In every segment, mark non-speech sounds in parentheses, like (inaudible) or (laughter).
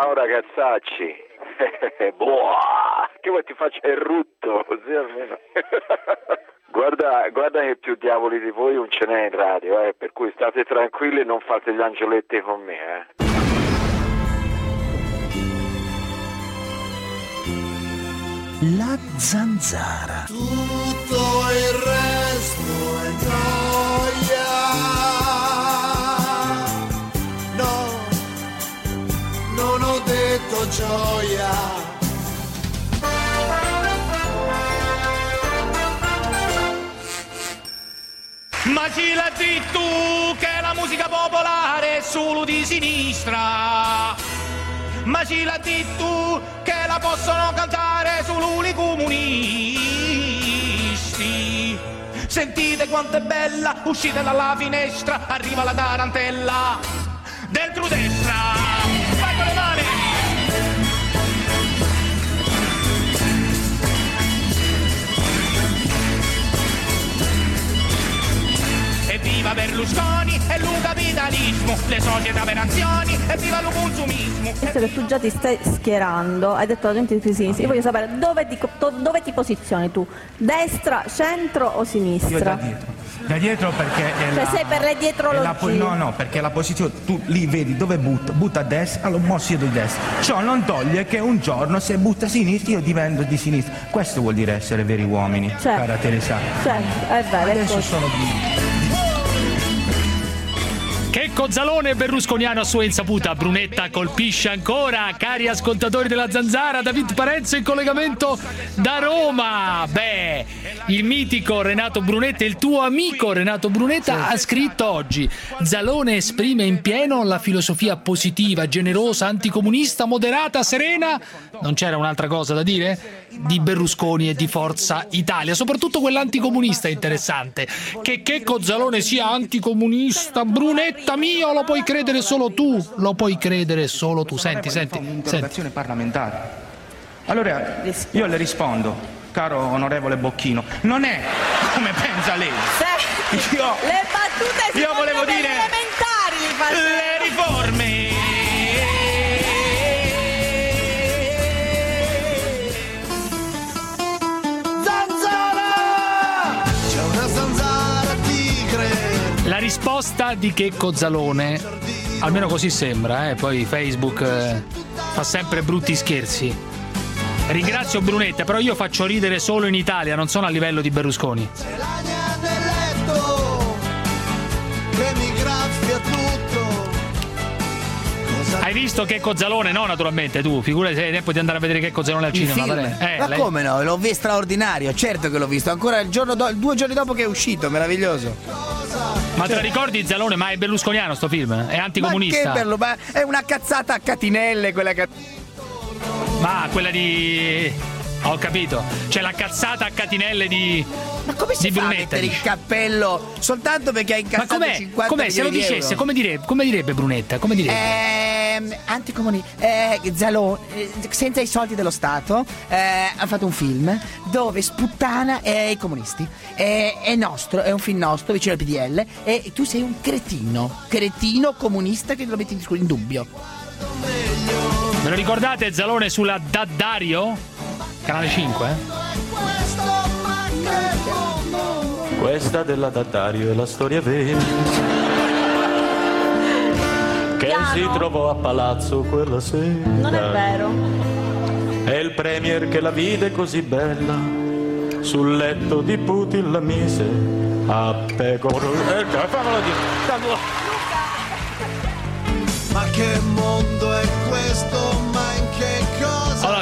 Ciao ragazzacci. (laughs) Boah, che vuoi ti faccia il rutto, così almeno. (laughs) guarda, guarda che più diavoli di voi non ce n'è in radio, eh, per cui state tranquilli e non fate gli angioletti con me, eh. La zanzara. Tutto il resto gioia. Ma ci la di tu che la musica popolare è solo di sinistra. Ma ci la di tu che la possono cantare solo i comunisti. Sentite quanto è bella, uscite dalla finestra, arriva la tarantella. Dentro destra, Evviva Berlusconi e capitalismo, le società per anziani, evviva il consumismo. Visto che tu già ti stai schierando, hai detto alla gente di sinistra, io voglio sapere dove ti, dove ti posizioni tu? Destra, centro o Io da sinistra? dietro. Da dietro perché è Cioè la- sei per le la dietrologie? po- no, no, perché la posizione, tu lì vedi dove butta, butta a destra, allora mo io di destra. Ciò non toglie che un giorno se butta a sinistra io divento di sinistra. Questo vuol dire essere veri uomini, Certo. cara Teresa. Certo, è vero, è Adesso sono di... Checco Zalone berlusconiano a sua insaputa. Brunetta colpisce ancora. Cari ascoltatori della Zanzara, David Parenzo in collegamento da Roma. Beh, il mitico Renato Brunetta, il tuo amico Renato Brunetta, ha scritto oggi: Zalone esprime in pieno la filosofia positiva, generosa, anticomunista, moderata, serena. Non c'era un'altra cosa da dire? Di Berlusconi e di Forza Italia, soprattutto quell'anticomunista interessante. Che Checco Zalone sia anticomunista, Brunetta mio, lo puoi credere solo tu, lo puoi credere solo tu. Senti, senti, senti. un'interrogazione parlamentare. Allora, io le rispondo, caro onorevole Bocchino, non è come pensa lei. Io- le battute si io volevo dire- elementari li risposta di Checco Zalone, almeno così sembra, eh, poi Facebook eh, fa sempre brutti scherzi. Ringrazio Brunetta, però io faccio ridere solo in Italia, non sono a livello di Berlusconi. Hai visto Checco Zalone? No, naturalmente, tu. Figurati se hai tempo di andare a vedere Checco Zalone al cinema. Eh, Ma lei- come no? L'ho visto straordinario, certo che l'ho visto. Ancora il giorno do- due giorni dopo che è uscito, meraviglioso. Ma te la ricordi Zalone? Ma è berlusconiano sto film? È Ma anticomunista? che bello, ma è una cazzata a catinelle quella che. Ma quella di. Ho capito. C'è la cazzata a catinelle di. Ma come si Di fa a mettere il dici? cappello soltanto perché ha Ma incassato com'è? 50 com'è? Se lo milioni di dicesse, euro? come, dire- come direbbe Brunetta? Come direbbe? Ehm, anticomunista eh, Zalone eh, senza i soldi dello Stato eh, ha fatto un film dove sputtana eh, i comunisti Eh, è nostro, è un film nostro vicino al PDL e tu sei un cretino cretino comunista che lo metti in, in dubbio Me lo ricordate Zalone sulla Daddario? Canale 5, eh? Questa della Daddario è la storia vera. Che Piano. si trovò a palazzo quella sera. Non è vero. È il premier che la vide così bella. Sul letto di Putin la mise a pecoro. Eh, fammelo dire. Ma che mondo è questo?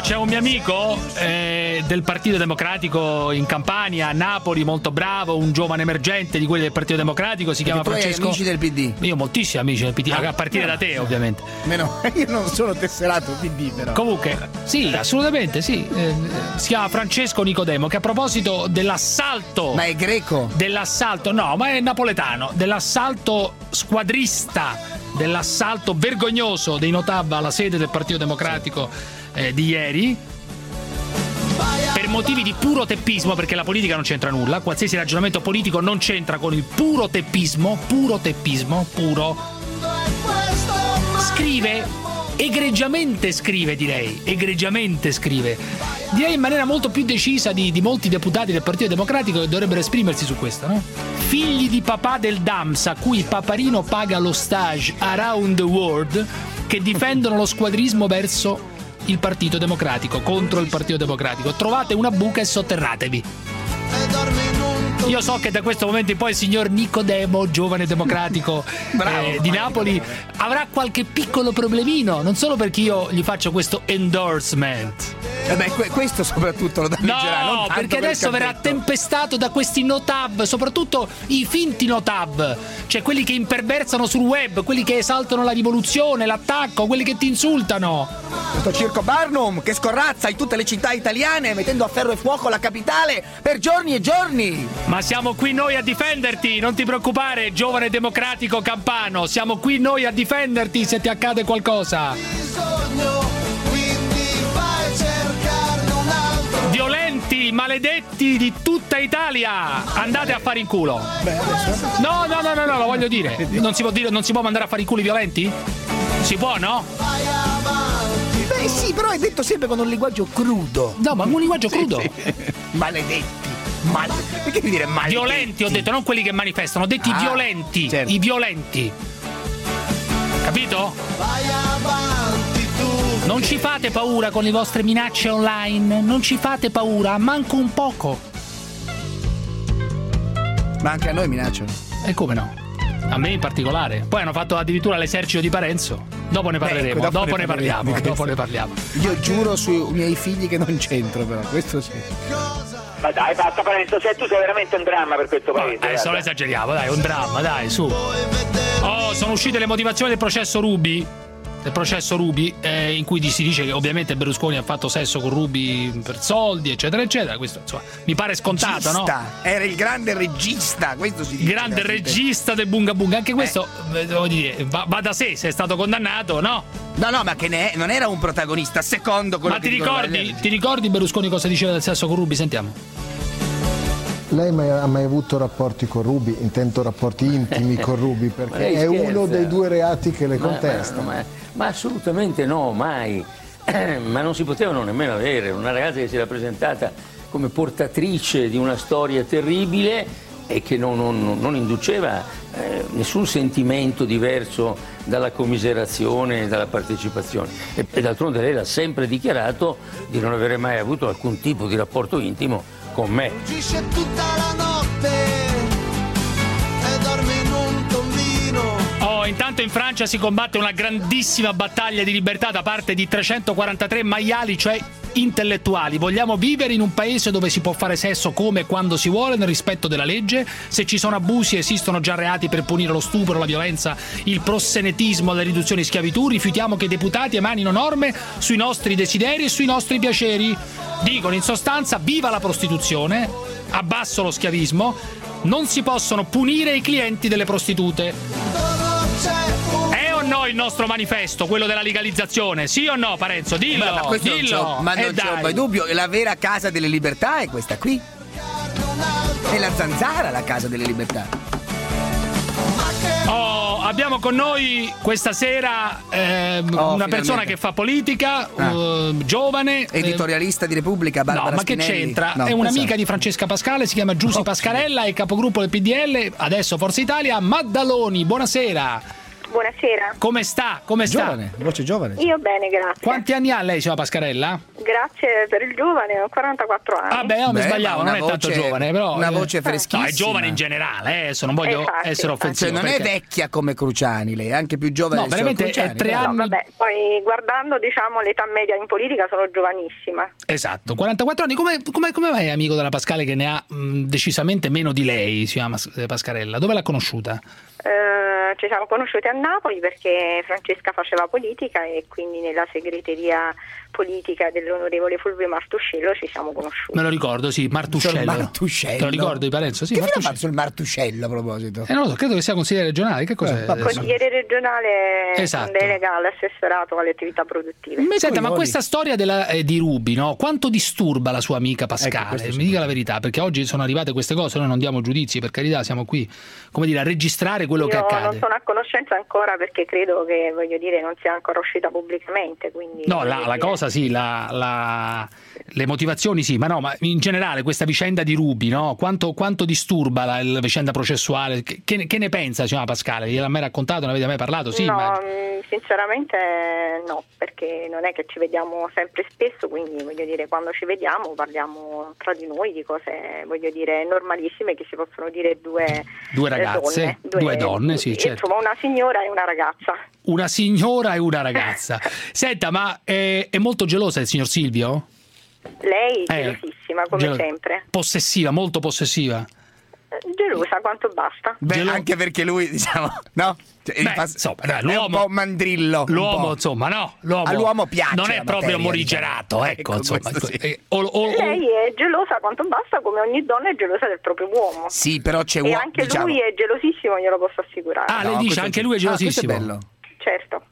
C'è un mio amico eh, del Partito Democratico in Campania, a Napoli, molto bravo, un giovane emergente di quelli del Partito Democratico, si chiama tu hai Francesco. amici del PD Io ho moltissimi amici del PD, a partire da te, ovviamente. Meno, io non sono tesserato PD però Comunque, sì, assolutamente sì. Eh, si chiama Francesco Nicodemo, che a proposito dell'assalto. ma è greco Dell'assalto, no, ma è napoletano. Dell'assalto squadrista, dell'assalto vergognoso dei Notab alla sede del Partito Democratico eh, di ieri. Per motivi di puro teppismo, perché la politica non c'entra nulla, qualsiasi ragionamento politico non c'entra con il puro teppismo, puro teppismo, puro. Scrive egregiamente scrive, direi, egregiamente scrive. Direi in maniera molto più decisa di, di molti deputati del Partito Democratico che dovrebbero esprimersi su questo, no? Figli di papà del Dams a cui Paparino paga lo stage around the world che difendono lo squadrismo verso il Partito Democratico, contro il Partito Democratico. Trovate una buca e sotterratevi. Io so che da questo momento in poi il signor Nicodemo, giovane democratico (laughs) eh, di Napoli, avrà qualche piccolo problemino, non solo perché io gli faccio questo endorsement. Vabbè, que- questo soprattutto lo danneggerà. No, perché adesso verrà tempestato da questi notab, soprattutto i finti notab, cioè quelli che imperversano sul web, quelli che esaltano la rivoluzione, l'attacco, quelli che ti insultano. Questo circo Barnum che scorrazza in tutte le città italiane mettendo a ferro e fuoco la capitale per giorni e giorni. Ma siamo qui noi a difenderti, non ti preoccupare, giovane democratico campano, siamo qui noi a difenderti se ti accade qualcosa. Quindi vai a cercarne un altro. Violenti, maledetti di tutta Italia, andate a fare in culo. No, no, no, no, no, lo voglio dire. Non si può dire, non si può mandare a fare in culo i violenti? Si può, no? Beh sì, però è detto sempre con un linguaggio crudo. No, ma un linguaggio crudo. (laughs) Maledetti. Mal- Perché devi dire maledetti? Violenti, ho detto, non quelli che manifestano, ho detto i Ah, violenti. certo. I violenti. Capito? Vai avanti tu. Non ci fate paura con le vostre minacce online, non ci fate paura, manco un poco. Ma anche a noi minacciano. E come no? A me in particolare. Poi hanno fatto addirittura l'esercito di Parenzo. Dopo ne parleremo, Ecco, dopo dopo, ne ne parliamo dopo ne (laughs) parliamo. Io giuro sui miei figli che non c'entro, però, questo sì. Ma dai, basta Parenzo, se tu sei veramente un dramma per questo paese. Adesso non guarda. esageriamo, dai, un dramma, dai, su. Oh, sono uscite le motivazioni del processo Rubi. Del processo Rubi, eh, in cui si dice che ovviamente Berlusconi ha fatto sesso con Rubi per soldi, eccetera, eccetera. Questo insomma mi pare scontato, no? Regista. Era il grande regista, questo si dice. Grande nella sentenza. regista del Bunga Bunga, anche questo eh, devo dire, va, va da sé se è stato condannato, no? No, no, ma che ne è- non era un protagonista, secondo quello Ma che ti dicono le ricordi, ti ricordi Berlusconi cosa diceva del sesso con Rubi? Sentiamo. Lei mai- ha mai avuto rapporti con Rubi? Intento rapporti intimi (laughs) con Rubi, perché è scherza. uno dei due reati che le contesta. Ma, ma- ma assolutamente no, mai. (clears throat) ma non si potevano nemmeno avere. Una ragazza che si era presentata come portatrice di una storia terribile e che non, non- non induceva eh, nessun sentimento diverso dalla commiserazione e dalla partecipazione. E, e d'altronde lei ha sempre dichiarato di non avere mai avuto alcun tipo di rapporto intimo con me. Intanto in Francia si combatte una grandissima battaglia di libertà da parte di 343 maiali, cioè intellettuali. Vogliamo vivere in un paese dove si può fare sesso come e quando si vuole, nel rispetto della legge. Se ci sono abusi, esistono già reati per punire lo stupro, la violenza, il prossenetismo, la riduzione in schiavitù. Rifiutiamo che i deputati emanino norme sui nostri desideri e sui nostri piaceri. Dicono in sostanza: viva la prostituzione, abbasso lo schiavismo. Non si possono punire i clienti delle prostitute. È o no il nostro manifesto, quello della legalizzazione? Sì o no, Parenzo? Dillo, Ma, ma non dillo. c'ho- ma Eh, non c'è dai. mai dubbio, la vera casa delle libertà è questa qui. È la zanzara la casa delle libertà. Oh, abbiamo con noi questa sera ehm, Oh, una persona che fa politica, eh, giovane. eh, Editorialista di Repubblica, Barbara No, ma che Spinelli. c'entra? No, è un'amica di Francesca Pascale, si chiama Giussi Pascarella, è capogruppo del PDL, adesso Forza Italia. Maddaloni, buonasera. Buonasera. Come sta? Come sta? Giovane, voce giovane. Io bene, grazie. Quanti anni ha lei, signora Pascarella? Grazie per il giovane, ho 44 anni. Ah, beh, no, mi sbagliavo, non è tanto giovane, però. una eh, voce No, freschissima. è giovane in generale, eh, adesso non voglio Infatti, essere offensivo. Cioè, non è perché- vecchia come Cruciani, lei è anche più giovane No, veramente è Cruciani, tre però. No, anni- vabbè, poi guardando diciamo l'età media in politica sono giovanissima. Esatto, 44 anni. Come, come, come mai è amico della Pascale che ne ha mh, decisamente meno di lei, si chiama eh, Pascarella? Dove l'ha conosciuta? Eh, ci siamo conosciuti a Napoli perché Francesca faceva politica e quindi nella segreteria politica dell'onorevole Fulvio Martuscello ci siamo conosciuti. Me lo ricordo, sì, Martuscello. Martuscello. Te lo ricordi, Parenzo? Sì, che Martuscello. sul Martuscello a proposito? Eh, non lo so, credo che sia consigliere regionale. Che cos'è? Eh? Consigliere regionale Esatto. delega all'assessorato alle attività produttive. Senta, ma questa storia della- eh, di Rubi, no? quanto disturba la sua amica Pascale? questo sì. Mi dica la verità, perché oggi sono arrivate queste cose, noi non diamo giudizi, per carità, siamo qui, come dire, a registrare quello che Io accade. non sono a conoscenza ancora perché credo che, voglio dire, non sia ancora uscita pubblicamente. Quindi, No, la, la dire- cosa sì, la- la- le motivazioni sì, ma no, ma in generale questa vicenda di Rubi, no? quanto, quanto disturba la, la vicenda processuale? Che, che ne- pensa, signora Pascale? Gliel'ha mai raccontato, ne avete mai parlato? Sì, no, ma... mm, sinceramente no, perché non è che ci vediamo sempre spesso, quindi voglio dire, quando ci vediamo parliamo tra di noi di cose, voglio dire, normalissime che si possono dire due, Due eh, ragazze, donne, due donne, sì, certo. Insomma, una signora e una ragazza. Una signora e una ragazza. (laughs) Senta, ma è, è molto gelosa il signor Silvio? Lei Eh, gelosissima, come gelo- sempre. Possessiva, molto possessiva. Eh, Gelosa quanto basta. Beh, anche perché lui, (laughs) diciamo, no? Cioè, Beh, fa- insomma, dai, è un l'uomo- po' mandrillo. un L'uomo, po'. insomma, no, l'uomo, All'uomo piace Non è proprio materia, morigerato, diciamo. ecco, Ecco, insomma. questo sì. eh, o- o- Lei è gelosa quanto basta, come ogni donna è gelosa del proprio uomo. Sì, però c'è E uo- anche diciamo- lui è gelosissimo, glielo posso assicurare. Ah, lei No, dice questo anche lui è Ah, questo è gelosissimo. bello. Certo.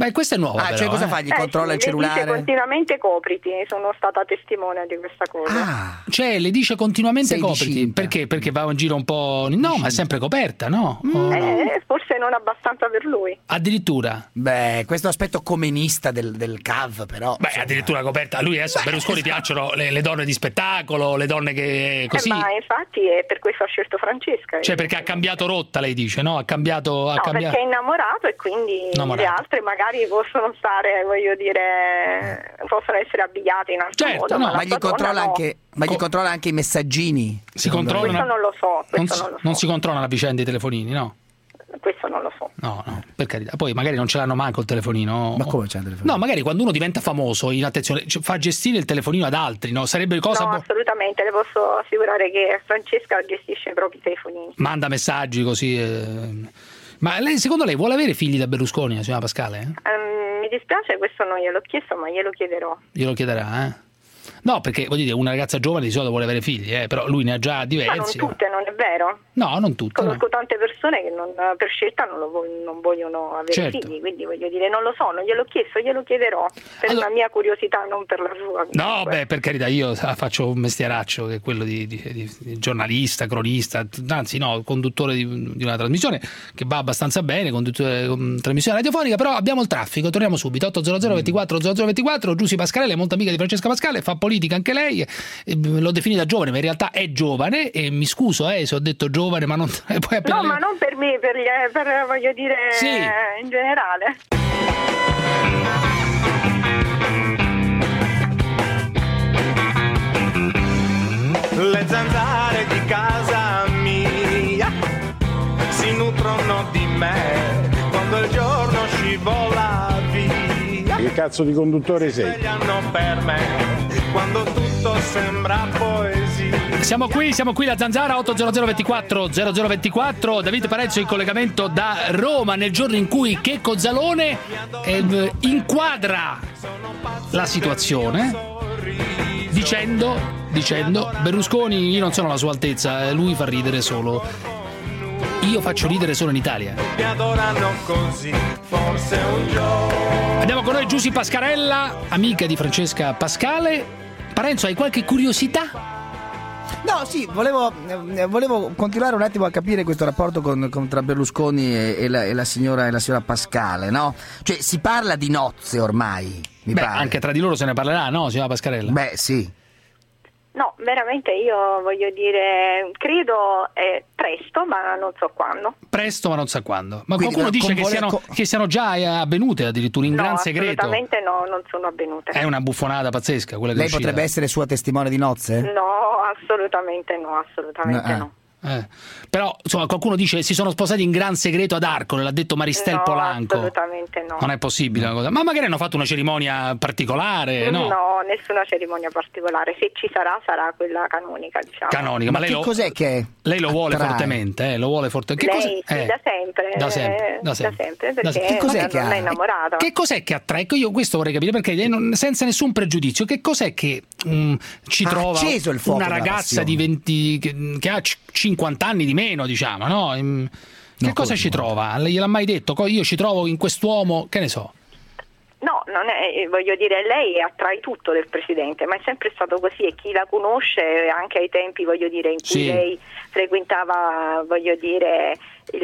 Beh, questo è nuovo. Ah, però, cioè cosa eh. fa? Gli Eh controlla sì, il le dice cellulare? continuamente copriti, sono stata testimone di questa cosa. Ah, Cioè, le dice continuamente Sei copriti. Perché? Perché va in giro un po'. No, ma è sempre coperta, no? Mm. O no? Eh, forse non abbastanza per lui. Addirittura. beh, questo aspetto comenista del, del CAV, però. Beh, insomma. addirittura coperta. A lui adesso a Berlusconi piacciono le, le donne di spettacolo, le donne che così. Eh, ma infatti è per questo ha scelto Francesca. Cioè, perché ha cambiato rotta, lei dice, no? Ha cambiato. Ha No, cambiato... perché è innamorato e quindi Innamorato. le altre magari possono stare, voglio dire, possono essere abbiate in altro Certo, modo. no, ma, gli controlla donna no. anche, ma gli Co- controlla anche i messaggini. Si controlla- Questo non lo so, Non non lo so. non si controlla la vicenda dei telefonini, no? Questo non lo so. No, no, per carità. Poi magari non ce l'hanno manco il telefonino. Ma come c'è il telefonino? No, magari quando uno diventa famoso, in attenzione, cioè, fa gestire il telefonino ad altri, no? Sarebbe cosa. no, bo- assolutamente, le posso assicurare che Francesca gestisce i propri telefonini. manda messaggi così. eh. Ma lei, secondo lei vuole avere figli da Berlusconi, la signora Pascale? Ehm, mi dispiace, questo non gliel'ho chiesto, ma glielo chiederò. Glielo chiederà, eh? No, perché voglio dire, una ragazza giovane di solito vuole avere figli, eh, però lui ne ha già Ma non diversi. tutte, non è vero? No, non tutte. no. Conosco tante persone che non- per scelta non, lo non vogliono avere Certo. figli, quindi voglio dire, non lo so, non gliel'ho chiesto, glielo chiederò per Allora- la mia curiosità, non per la sua. No, beh, per carità, io sa, faccio un mestieraccio che è quello di, di- di- giornalista, cronista, anzi no, conduttore di, di una trasmissione che va abbastanza bene, conduttore con trasmissione radiofonica, però abbiamo il traffico, torniamo subito, 800 24 0024, Giussi Pascarella è molto amica di Francesca Pascale, fa politica anche lei, eh, l'ho definita giovane, ma in realtà è giovane e mi scuso eh, se ho detto giovane, ma non... (laughs) Poi appena No, le- ma non per me, per, gli- per, voglio dire Sì. in generale. Le zanzare di casa mia si nutrono di me quando il giorno scivola. Che cazzo di conduttore sei? Svegliano per me quando tutto sembra poesia. Siamo qui, siamo qui, la Zanzara 800 24 0024, Davide Parenzo in collegamento da Roma nel giorno in cui Checco Zalone eh, inquadra la situazione dicendo, dicendo Berlusconi io non sono alla sua altezza, eh, lui fa ridere solo. Io faccio ridere solo in Italia. Mi adorano così, forse un giorno. Andiamo con noi Giussi Pascarella, amica di Francesca Pascale. Parenzo, hai qualche curiosità? No, sì, volevo, eh, volevo continuare un attimo a capire questo rapporto con, con- tra Berlusconi e, e la, e la signora, e la signora Pascale, no? Cioè, si parla di nozze ormai, mi Beh, pare. anche tra di loro se ne parlerà, no, signora Pascarella? Beh, sì. No, veramente io voglio dire, credo è presto, ma non so quando. Presto, ma non sa quando. Ma Quindi, qualcuno dice che siano, co- che siano già eh, avvenute addirittura in no, gran segreto. assolutamente no, non sono avvenute. È una buffonata pazzesca quella che Lei potrebbe essere sua testimone di nozze? No, assolutamente no, assolutamente No, eh. no. Eh. Però, insomma, qualcuno dice che si sono sposati in gran segreto ad Arcole, l'ha detto Maristel no, Polanco. assolutamente no. Non è possibile una cosa. Ma magari hanno fatto una cerimonia particolare, no? No, nessuna cerimonia particolare. Se ci sarà, sarà quella canonica, diciamo. Canonica, ma, Ma lei che lo, cos'è che lei lo vuole fortemente, eh, lo vuole fortemente. Che Lei cos'è- sì, eh, da sempre. Da sempre, eh, da sempre. perché Da sempre. Che cos'è è che una ha? Che cos'è che attrae? Ecco, Io questo vorrei capire perché non- senza nessun pregiudizio, che cos'è che mm, ci Ha trova acceso il fuoco una ragazza di 20 che, che ha c- 50 anni di meno, diciamo, no? Mm, Che No, cosa ci trova? Gliel'ha mai detto? Io ci trovo in quest'uomo, che ne so. No, non è, voglio dire, lei attrae tutto del presidente, ma è sempre stato così e chi la conosce anche ai tempi, voglio dire, in cui Sì. lei frequentava, voglio dire, il,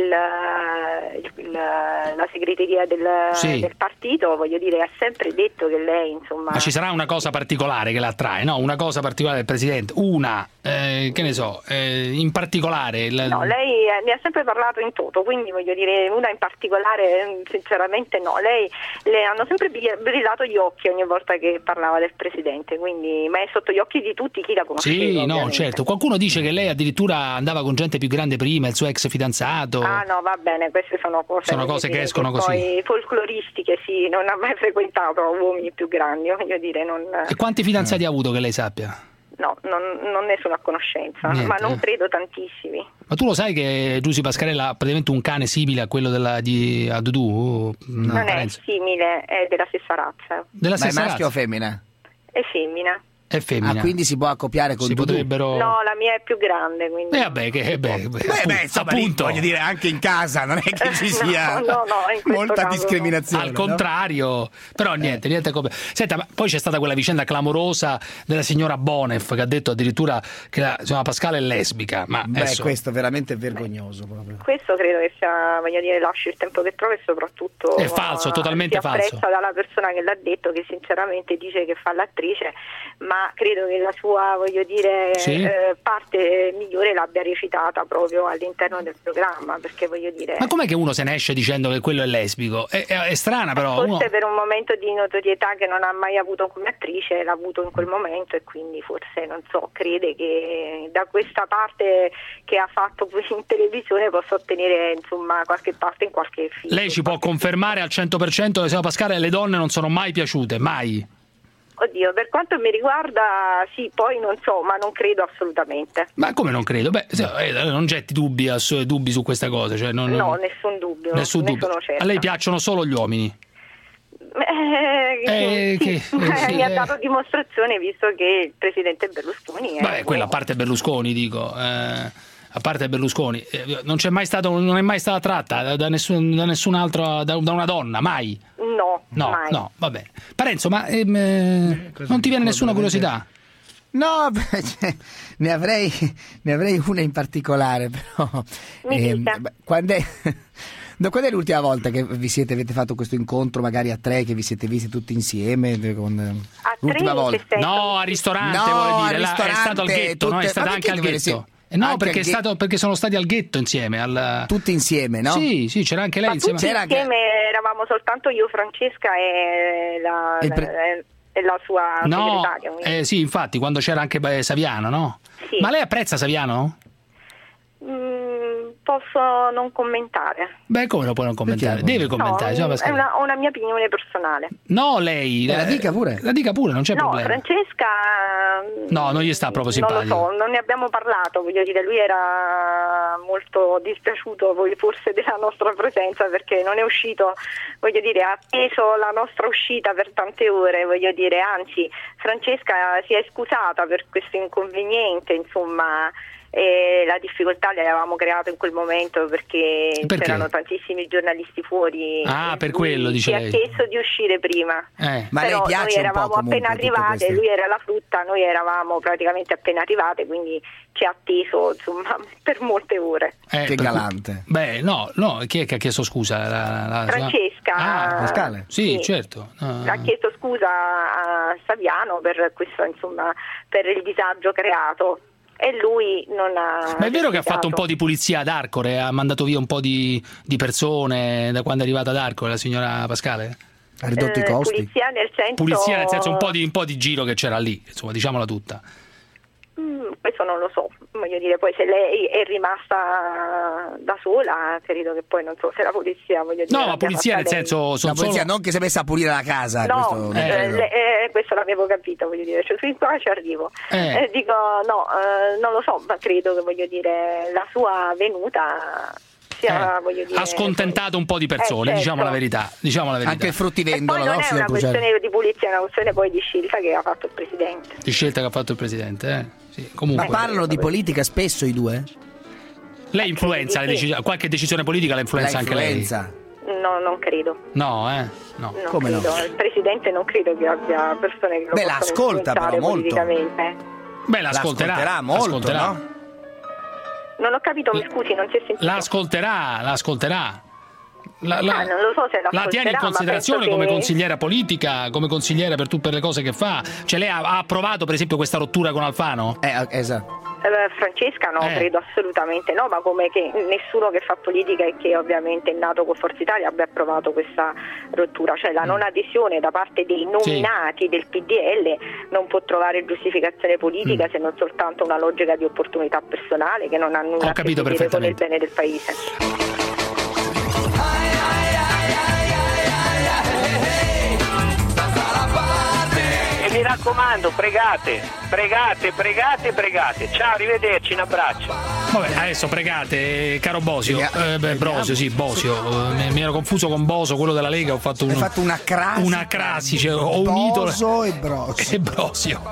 il- il- la segreteria del, Sì. del partito, voglio dire, ha sempre detto che lei, insomma... Ma ci sarà una cosa particolare che la attrae, no? Una cosa particolare del presidente, una, eh, che ne so, eh, in particolare. il- No, lei eh, ne ha sempre parlato in toto, quindi voglio dire, una in particolare, eh, sinceramente no. Lei le hanno sempre brillato gli occhi ogni volta che parlava del presidente, quindi, ma è sotto gli occhi di tutti chi la conosceva. Sì, no, ovviamente. certo. Qualcuno dice che lei addirittura andava con gente più grande prima, il suo ex fidanzato. Ah no, va bene, queste sono cose, Sono cose che escono così. Poi folcloristiche, sì, non ha mai frequentato uomini più grandi, voglio dire, non, E quanti fidanzati ha avuto che lei sappia? No, non, non ne sono a conoscenza, Niente, ma non eh. credo tantissimi. Ma tu lo sai che Giusy Pascarella ha praticamente un cane simile a quello della, di a Dudu? No, non è simile, è della stessa razza. Della Ma è stessa maschio razza? o femmina? È femmina. È femmina. Ah, quindi si può accoppiare con si Dudu? potrebbero... No, la mia è più grande, quindi... Eh vabbè, che beh, beh, Beh, appunto, beh, insomma, lì, appunto. voglio dire, anche in casa non è che (laughs) ci sia no, no, in questo molta caso no. discriminazione. Al no? Eh. contrario, però niente, niente come. Senta, ma poi c'è stata quella vicenda clamorosa della signora Bonef che ha detto addirittura che la signora Pascale è lesbica. Ma Beh, adesso- questo è veramente vergognoso proprio. Questo credo che sia, voglio dire, lasci il tempo che trovi e soprattutto È falso, eh, totalmente falso. dalla persona che l'ha detto che sinceramente dice che fa l'attrice, ma credo che la sua, voglio dire, Sì. eh, parte migliore l'abbia recitata proprio all'interno del programma, perché voglio dire... Ma com'è che uno se ne esce dicendo che quello è lesbico? È, è- è strana, però. Forse uno- per un momento di notorietà che non ha mai avuto come attrice, l'ha avuto in quel momento e quindi forse, non so, crede che da questa parte che ha fatto in televisione possa ottenere insomma qualche parte in qualche film. Lei ci può confermare al 100% che signora Pascale le donne non sono mai piaciute, mai. Oddio, per quanto mi riguarda, sì, poi non so, ma non credo assolutamente. Ma come non credo? Beh, eh, non getti dubbi, ass- dubbi su questa cosa. Cioè non, No, nessun dubbio. nessun ne dubbio. A lei piacciono solo gli uomini. Eh, Eh, sì, che- (laughs) eh, sì, mi ha eh. dato dimostrazione visto che il presidente Berlusconi è Beh, quella parte Berlusconi, dico. eh, a parte Berlusconi, eh, non c'è mai stato, non è mai stata tratta da, da nessun, da nessun altro, da, da una donna, mai. No, No, mai. no, va bene. Parenzo, ma ehm, eh, non ti viene nessuna curiosità? No, (laughs) beh, cioè, ne, avrei, ne avrei una in particolare, però. Mi ehm, dica. beh, quando è, (laughs) da quando è l'ultima volta che vi siete, avete fatto questo incontro, magari a tre, che vi siete visti tutti insieme? eh, Con, eh, A tre, volta. No, al ristorante No, vuole al dire, là, è stato al ristorante, ghetto, no? È tutte- ma anche al ghetto. si- Eh, no, anche perché, stato, perché sono stati al ghetto insieme. Al... Tutti insieme, no? Sì, sì, c'era anche lei Ma insieme. tutti C'era anche- insieme eravamo soltanto io, Francesca e la, E pre- la- e la sua No, segretaria. quindi. eh, sì, infatti, quando c'era anche beh, Saviano, no? Sì. Ma lei apprezza Saviano? Mm, posso non commentare. Beh, come lo puoi non commentare? Perché? Deve commentare, no, è una, ho una mia opinione personale. No, lei. Eh, la dica pure. La dica pure, non c'è no, problema. Francesca. mm, No, non gli sta proprio Non simpatico. lo so, non ne abbiamo parlato. Voglio dire, lui era molto dispiaciuto forse della nostra presenza perché non è uscito. Voglio dire, ha atteso la nostra uscita per tante ore. Voglio dire, anzi, Francesca si è scusata per questo inconveniente, insomma. E la difficoltà l'avevamo creata in quel momento perché, Perché? c'erano tantissimi giornalisti fuori. Ah, per quello, dice Ci ha lei. chiesto di uscire prima. Eh. Ma lei Però piace noi un po' eravamo appena arrivate, lui era la frutta, noi eravamo praticamente appena arrivate, quindi ci ha atteso insomma, (laughs) per molte ore. Eh, Che per cui- galante. Beh, no, no, chi è che ha chiesto scusa? La- la- Francesca Ah, Pascale? Sì, Sì. certo. Ah. ha chiesto scusa a Saviano per questo, insomma, per il disagio creato e lui non ha Ma è vero che ha fatto un po' di pulizia ad Arcore, ha mandato via un po' di, di persone da quando è arrivata ad Arcore la signora Pascale? Ha ridotto i Eh, costi? Pulizia nel senso Pulizia nel senso un po' di, un po' di giro che c'era lì, insomma, diciamola tutta. Mm, questo non lo so, voglio dire, poi se lei è rimasta da sola, credo che poi non so se la polizia, voglio dire, No, pulizia fatta nel lei. senso... La Sono polizia solo... non che si è messa a pulire la casa. No, questo non eh, le- eh, questo l'avevo capito, voglio dire, cioè, fin qua ci arrivo. Eh. Eh, dico, no, eh, non lo so, ma credo che voglio dire, la sua venuta sia, Eh, voglio dire... ha scontentato un po' di persone, Eh, certo. diciamo la verità. Diciamo la verità. Anche il E poi fruttivendolo, non no? è signor una questione di pulizia, è una questione poi di scelta che ha fatto il Presidente. Di scelta che ha fatto il Presidente, eh? Sì, Ma comunque. parlano di politica spesso i due? Lei influenza le decisioni, qualche decisione politica la influenza La anche lei? influenza. No, non credo. No, eh? No. Non Come no? credo. Il Presidente non credo che abbia persone che lo Beh, la possono ascolta però molto. politicamente. Beh, l'ascolterà. L'ascolterà molto, ascolterà. no? Non ho capito, mi scusi, non si è sentito. La ascolterà, la. La, Ah, non lo so se la tiene in considerazione come che- consigliera politica, come consigliera per tutte le cose che fa? Cioè lei ha, ha approvato per esempio questa rottura con Alfano? Eh, esatto. Francesca no, Eh. credo assolutamente no, ma come che nessuno che fa politica e che ovviamente è nato con Forza Italia abbia approvato questa rottura, cioè la Mm. non adesione da parte dei nominati del PDL non può trovare giustificazione politica Mm. se non soltanto una logica di opportunità personale che non ha nulla Ho a che vedere con il bene del paese. Raccomando, pregate, pregate, pregate, pregate. Ciao, arrivederci, un abbraccio. Vabbè, adesso pregate, eh, caro Bosio. Eh, beh, Brosio, sì, Bosio. Eh, mi, ero confuso con Boso, quello della Lega. Ho fatto, un- fatto una crasi. una crasi, cioè, ho unito. Boso e Brosio. (laughs) E Brosio.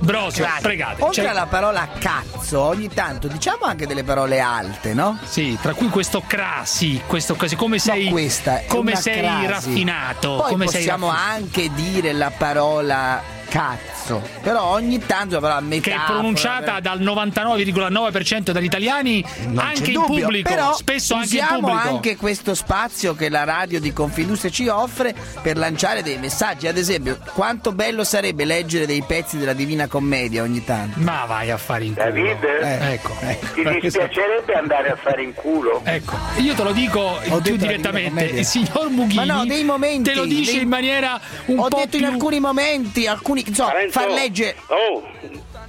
Brosio, Crasi. pregate. Oltre Cioè- alla parola cazzo, ogni tanto diciamo anche delle parole alte, no? Sì, tra cui questo crasi, questo casi, come sei, Questa è come sei crasi. raffinato. Poi come sei possiamo raffinato. anche dire la parola cazzo, però ogni tanto la parola che è pronunciata dal 99,9% degli italiani Non anche in dubbio, pubblico, però spesso anche in usiamo pubblico. anche questo spazio che la radio di Confindustria ci offre per lanciare dei messaggi. Ad esempio, quanto bello sarebbe leggere dei pezzi della Divina Commedia ogni tanto. Ma vai a fare in culo. David, ecco. ti dispiacerebbe andare a fare in culo? Ecco, io te lo dico più detto la direttamente, il (laughs) signor Mughini Ma no, dei momenti, te lo dice dei- in maniera un Ho po' detto più in alcuni momenti, alcuni, insomma, Parenzo, far leggere. Oh,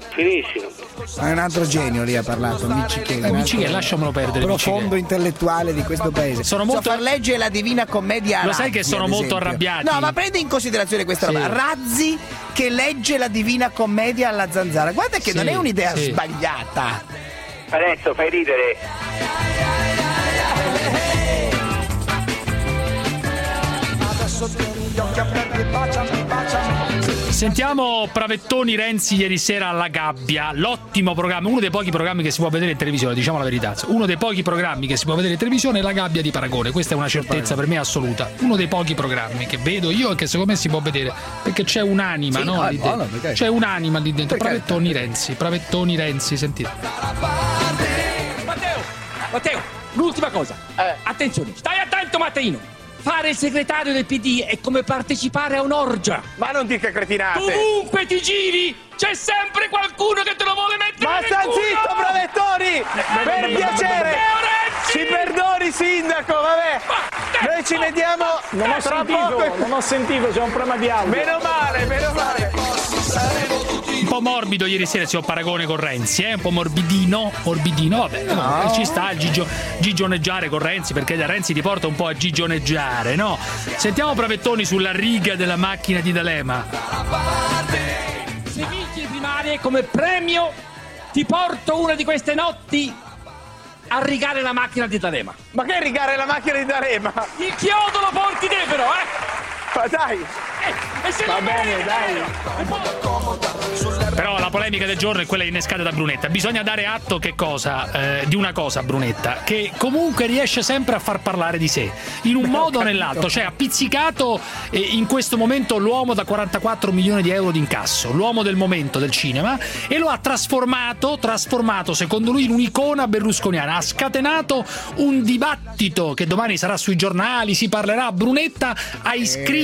finissimo. Ma è un altro genio lì ha parlato, Miccichele. Eh, Miccichele, lasciamolo perdere, Profondo intellettuale di questo paese. Sono So molto- far leggere la Divina Commedia a Lo sai Razzi, che sono molto esempio. arrabbiati? No, ma prendi in considerazione questa Sì. roba. Razzi che legge la Divina Commedia alla zanzara. Guarda che Sì, non è un'idea sì. sbagliata. Adesso fai ridere. Sentiamo Pravettoni Renzi ieri sera alla gabbia, l'ottimo programma, uno dei pochi programmi che si può vedere in televisione, diciamo la verità. Uno dei pochi programmi che si può vedere in televisione è la gabbia di Paragone, questa è una certezza per me assoluta. Uno dei pochi programmi che vedo io e che secondo me si può vedere, perché c'è un'anima, Sì, no? lì buono, C'è un'anima lì dentro. Pravettoni Renzi, Pravettoni Renzi, sentite. Matteo, Matteo, l'ultima cosa. Attenzione, stai attento Matteino. Fare il segretario del PD è come partecipare a un'orgia. Ma non dica cretinate. Dovunque ti giri, c'è sempre qualcuno che te lo vuole mettere Ma sta zitto, Bravettoni! Per piacere! Ci perdoni, sindaco, vabbè! Noi ci vediamo Non ho tra sentito, poco. non ho sentito, c'è un problema di audio. Meno male, meno male. Un po' morbido ieri sera il signor Paragone con Renzi, eh? un po' morbidino, morbidino, vabbè, no, ci sta il gigio- gigioneggiare con Renzi perché da Renzi ti porta un po' a gigioneggiare, no? Sentiamo Pravettoni sulla riga della macchina di D'Alema. Se vinci le primarie come premio ti porto una di queste notti a rigare la macchina di D'Alema. Ma che rigare la macchina di D'Alema? Il chiodo lo porti te però, eh! Ma dai! E se Va bene, dai. Però la polemica del giorno è quella innescata da Brunetta. Bisogna dare atto che cosa, eh, di una cosa a Brunetta, che comunque riesce sempre a far parlare di sé, in un (laughs) modo o nell'altro. Cioè ha pizzicato eh, in questo momento l'uomo da 44 milioni di euro di incasso, l'uomo del momento del cinema, e lo ha trasformato, trasformato secondo lui in un'icona berlusconiana. Ha scatenato un dibattito che domani sarà sui giornali, si parlerà. Brunetta ha iscritto,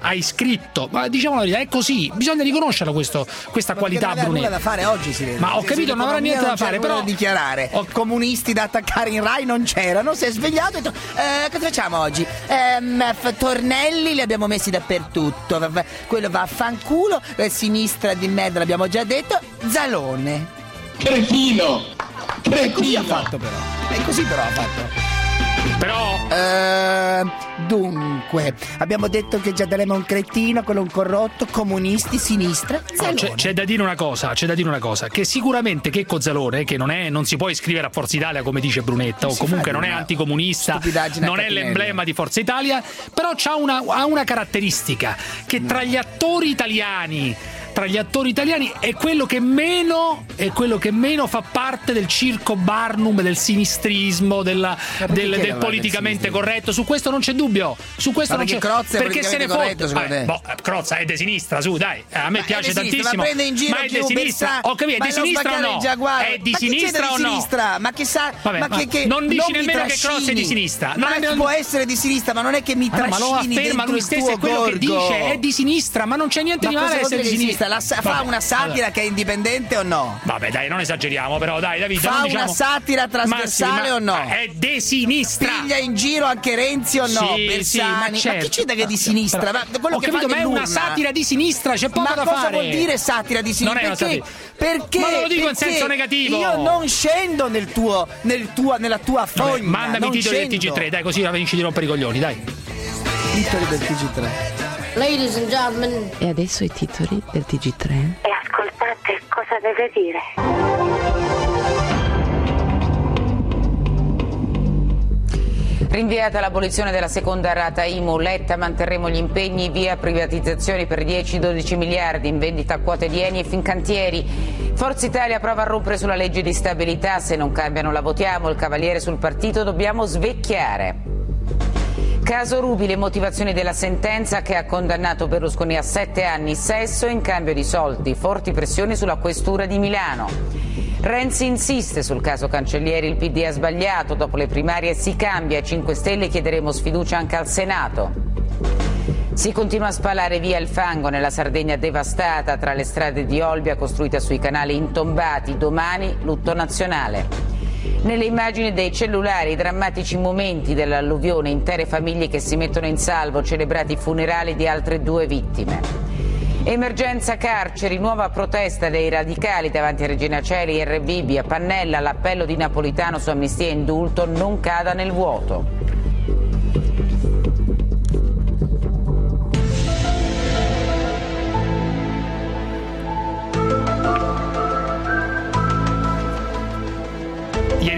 ha iscritto, ma diciamo la verità, è così, bisogna riconoscerla questo, questa Perché qualità non aveva nulla da fare oggi, si vede. Ma ho capito, non avrà niente da fare, però- dichiarare. Comunisti da attaccare in Rai non c'erano. Si è svegliato e ha detto: "Eh, Cosa facciamo oggi? Ehm, f- tornelli li abbiamo messi dappertutto. Quello va a fanculo. eh, sinistra di merda l'abbiamo già detto. Zalone. Cretino! E così ha fatto, però. E così, però, ha fatto. Però. Eh, dunque, abbiamo detto che Giadalema è un cretino, quello è un corrotto, comunisti, sinistra. Zalone. c'è, c'è da dire una cosa, c'è da dire una cosa, che sicuramente Checco Zalone, che non, è, non si può iscrivere a Forza Italia come dice Brunetta, o si comunque non è anticomunista, non è l'emblema di Forza Italia, però c'ha una, ha una caratteristica, che tra gli attori italiani tra gli attori italiani è quello che meno, è quello che meno fa parte del circo Barnum, del sinistrismo, della- del, del politicamente corretto. Su questo non c'è dubbio. Su questo Ma non c'è perché Crozza perché se ne fotte. Vabbè, boh, Crozza è di sinistra, su, dai. A me Ma piace tantissimo. Ma prende in giro ma è di sinistra. Ho capito, è ma di non sinistra o no? È di Ma sinistra o no? Ma che sa Vabbè, ma ma che, che non dici mi nemmeno che Crozza è di trascini. sinistra. Ma Non è- può essere di sinistra, ma non è che mi Ah, no, ma lo trascini afferma lui stesso, è quello che dice, è di sinistra, ma non c'è niente Ma di male essere di sinistra. La sa- fa Vabbè, una satira allora. che è indipendente o no? Vabbè, dai, non esageriamo, però, dai, Davide. Fa non una diciamo... satira trasversale Ma sì, ma- o no? ma È di sinistra. Piglia in giro anche Renzi o no? Sì, sì, Bersani. ma ma, certo. chi c'è che è di sinistra? Ma quello Ho che capito, fa ma è una satira di sinistra, c'è poco ma da cosa fare. vuol dire satira di sinistra? Non è una perché, satira. perché? Ma lo dico in perché senso negativo. Io non scendo nel tuo, nel tua, nella tua Vabbè, fogna. mandami i titoli scendo. del TG3, dai, così la vinci di rompere i coglioni, dai. Titoli del TG3. Ladies and gentlemen. E adesso i titoli del TG3. E ascoltate cosa deve dire. Rinviata l'abolizione della seconda rata IMU, Letta manterremo gli impegni via privatizzazioni per 10-12 miliardi in vendita a quote di Eni e Fincantieri. Forza Italia prova a rompere sulla legge di stabilità, se non cambiano la votiamo, il cavaliere sul partito dobbiamo svecchiare. Caso Rubi, le motivazioni della sentenza che ha condannato Berlusconi a sette anni sesso in cambio di soldi, forti pressioni sulla questura di Milano. Renzi insiste sul caso Cancellieri, il PD ha sbagliato, dopo le primarie si cambia, ai 5 Stelle chiederemo sfiducia anche al Senato. Si continua a spalare via il fango nella Sardegna devastata tra le strade di Olbia costruite sui canali intombati, domani lutto nazionale. Nelle immagini dei cellulari i drammatici momenti dell'alluvione, intere famiglie che si mettono in salvo, celebrati i funerali di altre due vittime. Emergenza carceri, nuova protesta dei radicali davanti a Regina Celi e Rebibi, a Pannella l'appello di Napolitano su amnistia e indulto non cada nel vuoto.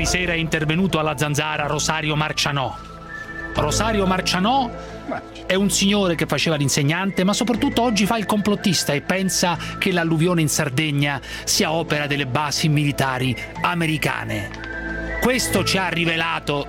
Sera è intervenuto alla zanzara Rosario Marcianò. Rosario Marcianò è un signore che faceva l'insegnante, ma soprattutto oggi fa il complottista e pensa che l'alluvione in Sardegna sia opera delle basi militari americane. Questo ci ha rivelato,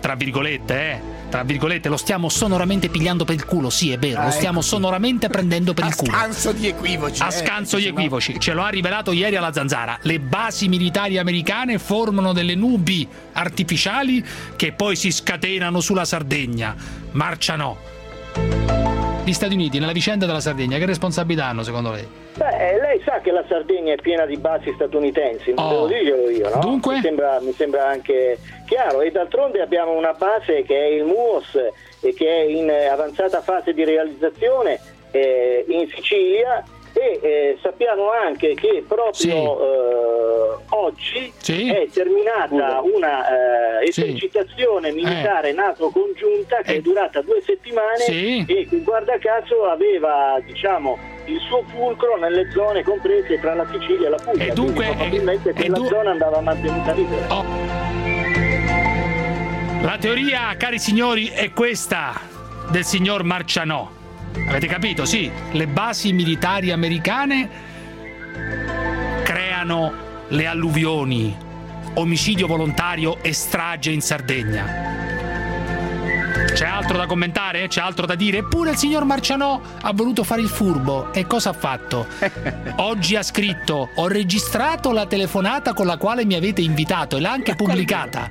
tra virgolette, eh, tra virgolette, lo stiamo sonoramente pigliando per il culo, sì è vero, Ah, lo stiamo ecco. sonoramente prendendo per A il culo. scanso di equivoci. A eh, scanso di se no- equivoci, ce lo ha rivelato ieri alla Zanzara. Le basi militari americane formano delle nubi artificiali che poi si scatenano sulla Sardegna. Marciano. Gli Stati Uniti nella vicenda della Sardegna, che responsabilità hanno secondo lei? Beh, lei sa che la Sardegna è piena di basi statunitensi, non Oh. devo dirglielo io, no? Dunque? Mi sembra, mi sembra anche chiaro. E d'altronde abbiamo una base che è il MUOS e che è in eh, avanzata fase di realizzazione eh, in Sicilia e eh, sappiamo anche che proprio eh, oggi Sì. è terminata una eh, Sì. esercitazione militare NATO congiunta che è durata due settimane Sì. e che guarda caso aveva diciamo il suo fulcro nelle zone comprese tra la Sicilia e la Puglia E dunque- quindi probabilmente quella du- zona andava mantenuta libera La teoria, cari signori, è questa del signor Marcianò. Avete capito? Sì, le basi militari americane creano le alluvioni, omicidio volontario e strage in Sardegna. C'è altro da commentare? C'è altro da dire? Eppure il signor Marcianò ha voluto fare il furbo. E cosa ha fatto? (laughs) Oggi ha scritto: Ho registrato la telefonata con la quale mi avete invitato e l'ha anche pubblicata.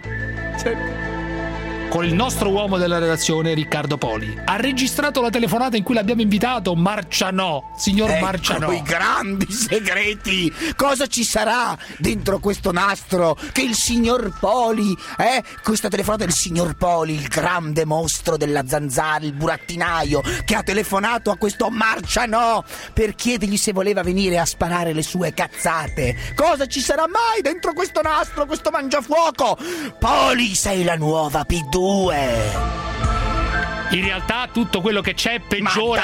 Con il nostro uomo della redazione, Riccardo Poli. Ha registrato la telefonata in cui l'abbiamo invitato, Marcianò, signor Ecco Marcianò. i grandi segreti. Cosa ci sarà dentro questo nastro che il signor Poli, eh? Questa telefonata del signor Poli, il grande mostro della zanzara, il burattinaio, che ha telefonato a questo Marcianò per chiedergli se voleva venire a sparare le sue cazzate. Cosa ci sarà mai dentro questo nastro, questo mangiafuoco? Poli, sei la nuova P2. In realtà tutto quello che c'è peggiora,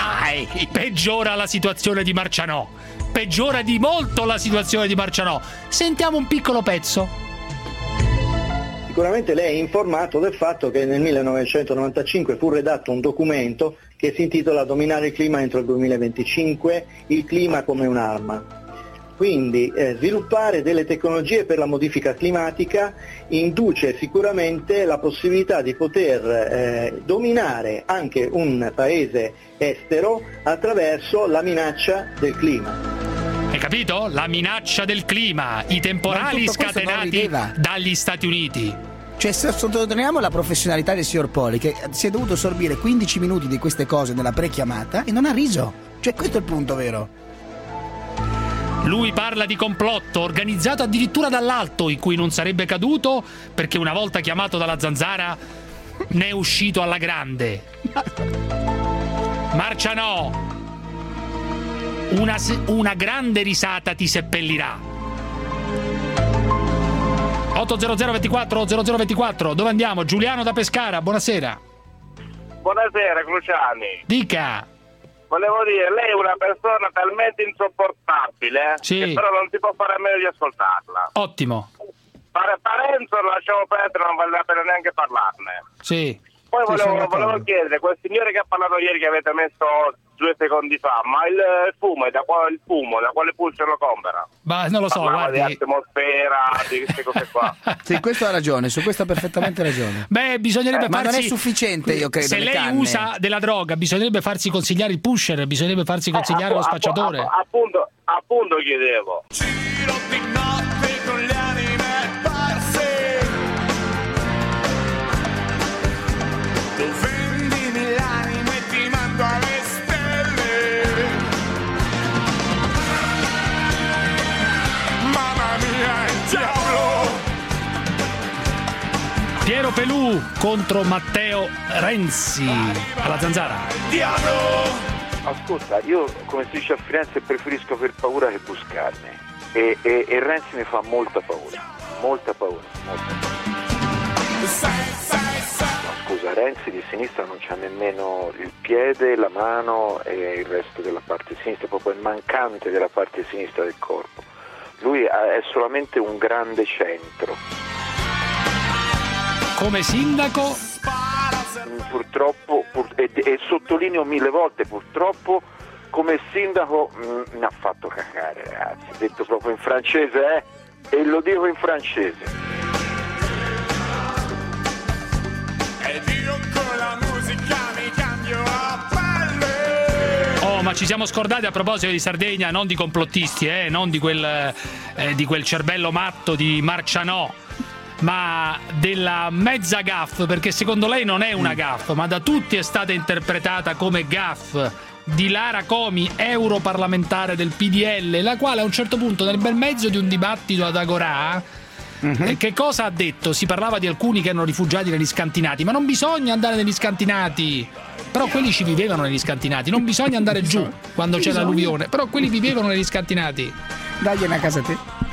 peggiora la situazione di Marcianò. Peggiora di molto la situazione di Marcianò. Sentiamo un piccolo pezzo. Sicuramente lei è informato del fatto che nel 1995 fu redatto un documento che si intitola Dominare il clima entro il 2025, il clima come un'arma. Quindi eh, sviluppare delle tecnologie per la modifica climatica induce sicuramente la possibilità di poter eh, dominare anche un paese estero attraverso la minaccia del clima. Hai capito? La minaccia del clima, i temporali scatenati dagli Stati Uniti. Cioè, se sottolineiamo la professionalità del signor Poli, che si è dovuto sorbire 15 minuti di queste cose nella pre-chiamata e non ha riso. Cioè, questo è il punto vero. Lui parla di complotto organizzato addirittura dall'alto in cui non sarebbe caduto perché una volta chiamato dalla zanzara ne è uscito alla grande. Marcia no! Una, una grande risata ti seppellirà. 80024 0024 dove andiamo? Giuliano da Pescara, buonasera. Buonasera Cruciani. Dica. Volevo dire, lei è una persona talmente insopportabile Sì. che però non si può fare a meno di ascoltarla. Ottimo. Pare- Parenzo lo lasciamo perdere, non vale la pena neanche parlarne. Sì. Poi Sì, volevo, volevo chiedere, quel signore che ha parlato ieri che avete messo due secondi fa, ma il, il fumo, è da quale, il fumo, da quale pulce lo compra? Ma non lo so, Parlava guardi. di atmosfera, di queste cose qua. (laughs) Sì, questo ha ragione, su questo ha perfettamente ragione. Beh, bisognerebbe Eh, ma farsi... non è sufficiente, io credo. Se le lei canne. usa della droga, bisognerebbe farsi consigliare il pusher, bisognerebbe farsi consigliare Eh, lo appu- spacciatore. appu- appunto, appunto chiedevo. con le anime Piero Pelù contro Matteo Renzi. Alla zanzara. Diavolo. Ascolta, io come si dice a Firenze preferisco aver paura che buscarne e, e- e Renzi mi fa molta paura, molta paura, molta No, scusa, Renzi di sinistra non c'ha nemmeno il piede, la mano e il resto della parte sinistra, proprio il mancante della parte sinistra del corpo. Lui è solamente un grande centro. Come sindaco Purtroppo, pur- e, e sottolineo mille volte, purtroppo come sindaco mm, mi ha fatto cagare ragazzi, detto proprio in francese, eh? E lo dico in francese. Ci siamo scordati a proposito di Sardegna, non di complottisti, eh, non di quel, eh, di quel cervello matto di Marcianò, ma della mezza gaff, perché secondo lei non è una gaff, ma da tutti è stata interpretata come gaff di Lara Comi, europarlamentare del PDL, la quale a un certo punto nel bel mezzo di un dibattito ad Agorà eh, Che cosa ha detto? Si parlava di alcuni che erano rifugiati negli scantinati, ma non bisogna andare negli scantinati. Però quelli ci vivevano negli scantinati, non bisogna andare giù quando c'è l'alluvione, però quelli vivevano negli scantinati. Dagliene a casa te.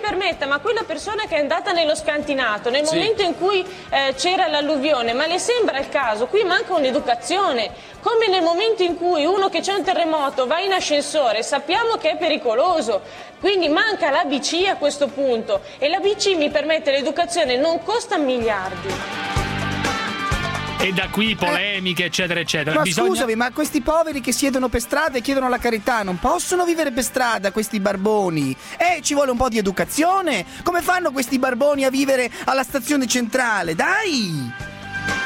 Permetta, ma quella persona che è andata nello scantinato, nel Sì. momento in cui eh, c'era l'alluvione, ma le sembra il caso? Qui manca un'educazione. Come nel momento in cui uno che c'è un terremoto va in ascensore, sappiamo che è pericoloso. Quindi manca l'ABC a questo punto. E l'ABC mi permette l'educazione, non costa miliardi. E da qui polemiche, eccetera, eccetera. Ma Bisogna- scusami, ma questi poveri che siedono per strada e chiedono la carità non possono vivere per strada, questi barboni? Eh, ci vuole un po' di educazione. Come fanno questi barboni a vivere alla stazione centrale? Dai!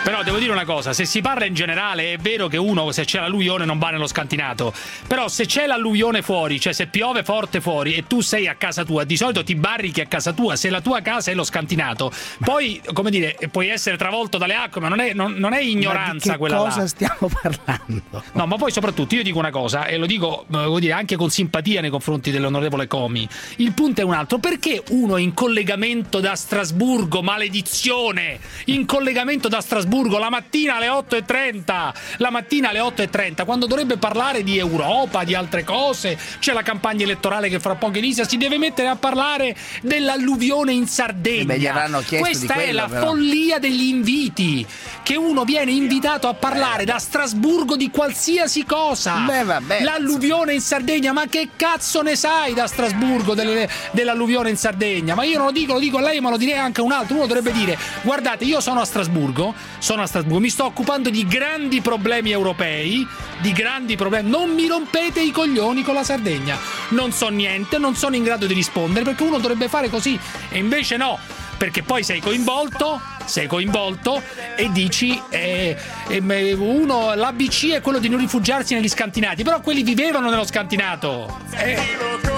Però devo dire una cosa, se si parla in generale è vero che uno se c'è l'alluvione non va nello scantinato, però se c'è l'alluvione fuori, cioè se piove forte fuori e tu sei a casa tua, di solito ti barrichi a casa tua, se la tua casa è lo scantinato, poi come dire, puoi essere travolto dalle acque, ma non è, non- non è ignoranza Ma di che quella cosa là. stiamo parlando? No, ma poi soprattutto io dico una cosa, e lo dico eh, dire, anche con simpatia nei confronti dell'onorevole Comi. Il punto è un altro: perché uno in collegamento da Strasburgo, maledizione, in collegamento da Strasburgo Strasburgo la mattina alle 8.30. La mattina alle 8.30, quando dovrebbe parlare di Europa, di altre cose. C'è la campagna elettorale che fra poco inizia. Si deve mettere a parlare dell'alluvione in Sardegna. Eh beh, gli avranno chiesto Questa di è quello, la però. follia degli inviti. Che uno viene invitato a parlare da Strasburgo di qualsiasi cosa. Beh, vabbè. L'alluvione in Sardegna, ma che cazzo ne sai da Strasburgo delle- dell'alluvione in Sardegna? Ma io non lo dico, lo dico a lei, ma lo direi anche a un altro. Uno dovrebbe dire: guardate, io sono a Strasburgo, sono a Strasburgo, mi sto occupando di grandi problemi europei, di grandi problemi. Non mi rompete i coglioni con la Sardegna. Non so niente, non sono in grado di rispondere perché uno dovrebbe fare così. E invece no. Perché poi sei coinvolto, sei coinvolto e dici eh, eh, uno l'ABC è quello di non rifugiarsi negli scantinati, però quelli vivevano nello scantinato. Eh,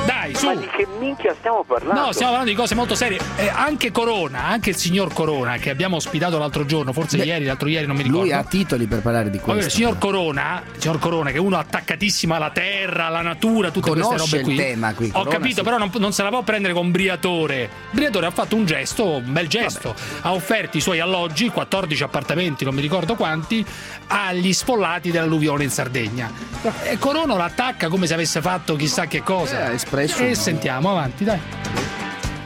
dai, su. Ma di che minchia stiamo parlando? No, stiamo parlando di cose molto serie. Eh, anche Corona, anche il signor Corona, che abbiamo ospitato l'altro giorno, forse ieri, l'altro ieri, non mi ricordo. Lui ha titoli per parlare di Vabbè, questo. il signor Corona, il signor Corona, che è uno attaccatissimo alla terra, alla natura, tutte Conosce queste robe il qui. tema qui, Ho Corona, capito, sì. però non, non se la può prendere con Briatore. Briatore ha fatto un gesto, un bel gesto. Ha offerto i suoi alloggi, 14 appartamenti, non mi ricordo quanti, agli sfollati dell'alluvione in Sardegna. E Corona lo attacca come se avesse fatto chissà che cosa. e sentiamo, avanti, dai.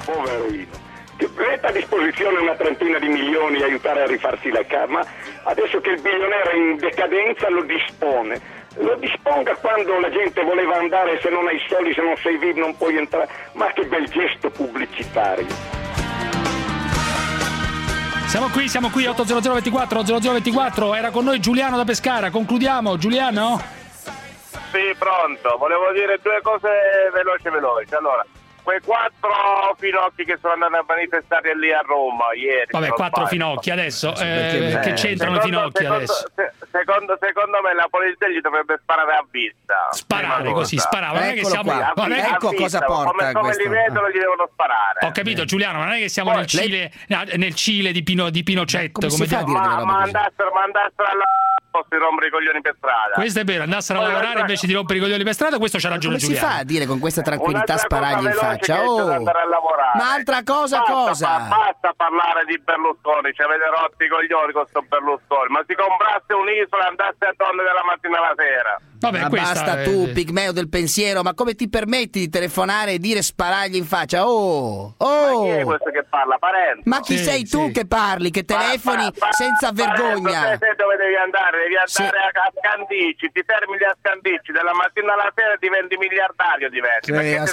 Poverino. Ti mette a disposizione una trentina di milioni e aiutare a rifarsi la casa, ma adesso che il bilionario è in decadenza lo dispone. Lo disponga quando la gente voleva andare, se non hai soldi, se non sei vivo non puoi entrare. Ma che bel gesto pubblicitario. Siamo qui, siamo qui, 80024 0024. Era con noi Giuliano da Pescara. Concludiamo, Giuliano? Sì, pronto. Volevo dire due cose veloci veloci. Allora, quei quattro finocchi che sono andati a manifestare lì a Roma ieri. Vabbè, quattro sbaglio. finocchi adesso. perché- eh, che Eh, c'entrano i finocchi secondo- adesso? se- secondo, secondo me la polizia gli dovrebbe sparare a vista. Sparare così, sparare. Non è che siamo. A non è vista, Ecco cosa porta Come, come questo. li vedono gli devono sparare. Ho capito, Giuliano, ma non è che siamo Poi nel lei- Cile, no, nel Cile di, Pino, di Pinocetto. come diamo- ma, ma andassero, ma andassero alla posso rompere i coglioni per strada. Questo è vero, andassero a lavorare invece di rompere i coglioni per strada, questo c'ha ragione Come si Giuliano. fa a dire con questa tranquillità sparargli in veloce faccia? Oh, andare a lavorare. ma altra cosa Basta, cosa? pa- basta parlare di Berlusconi, ci avete rotti i coglioni con sto Berlusconi, ma si comprasse un'isola e andasse a donne dalla mattina alla sera. Vabbè, ma questa basta è- tu, pigmeo del pensiero, ma come ti permetti di telefonare e dire sparargli in faccia? Oh, oh! Chi è questo che parla? Parenzo? Ma chi sei tu che parli, che telefoni senza vergogna? Te sai dove devi andare? Devi Sì. andare a, a Scandicci, ti fermi lì a Scandicci, dalla mattina alla sera diventi miliardario diventi, Sì, a te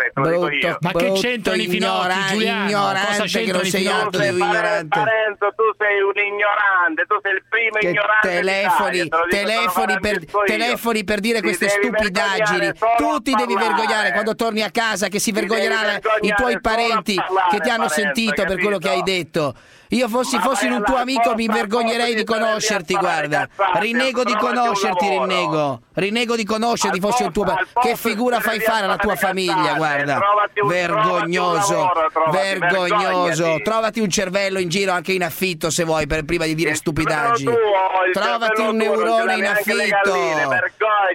sai, te lo dico io. Ma che brutto c'entrano i finocchi, Giuliano? ignorante Cosa che c'entrano non i sei finocchi? altro di un ignorante. Parenzo, tu sei un ignorante, tu sei il primo Che ignorante telefoni, telefoni, per, telefoni per dire Ti queste stupidaggini. Tu ti devi vergognare quando torni a casa che si vergogneranno i tuoi parenti parlare, che ti hanno Parenzo, sentito per quello che hai detto. Io fossi, fossi un tuo amico mi vergognerei di conoscerti, guarda. Rinego di conoscerti, rinnego. Rinego di conoscerti, fossi un tuo al Che figura fai fare alla tua famiglia, guarda. Vergognoso, vergognoso. Trovati un cervello in giro anche in affitto se vuoi per prima di dire stupidaggini. il Trovati un neurone in affitto.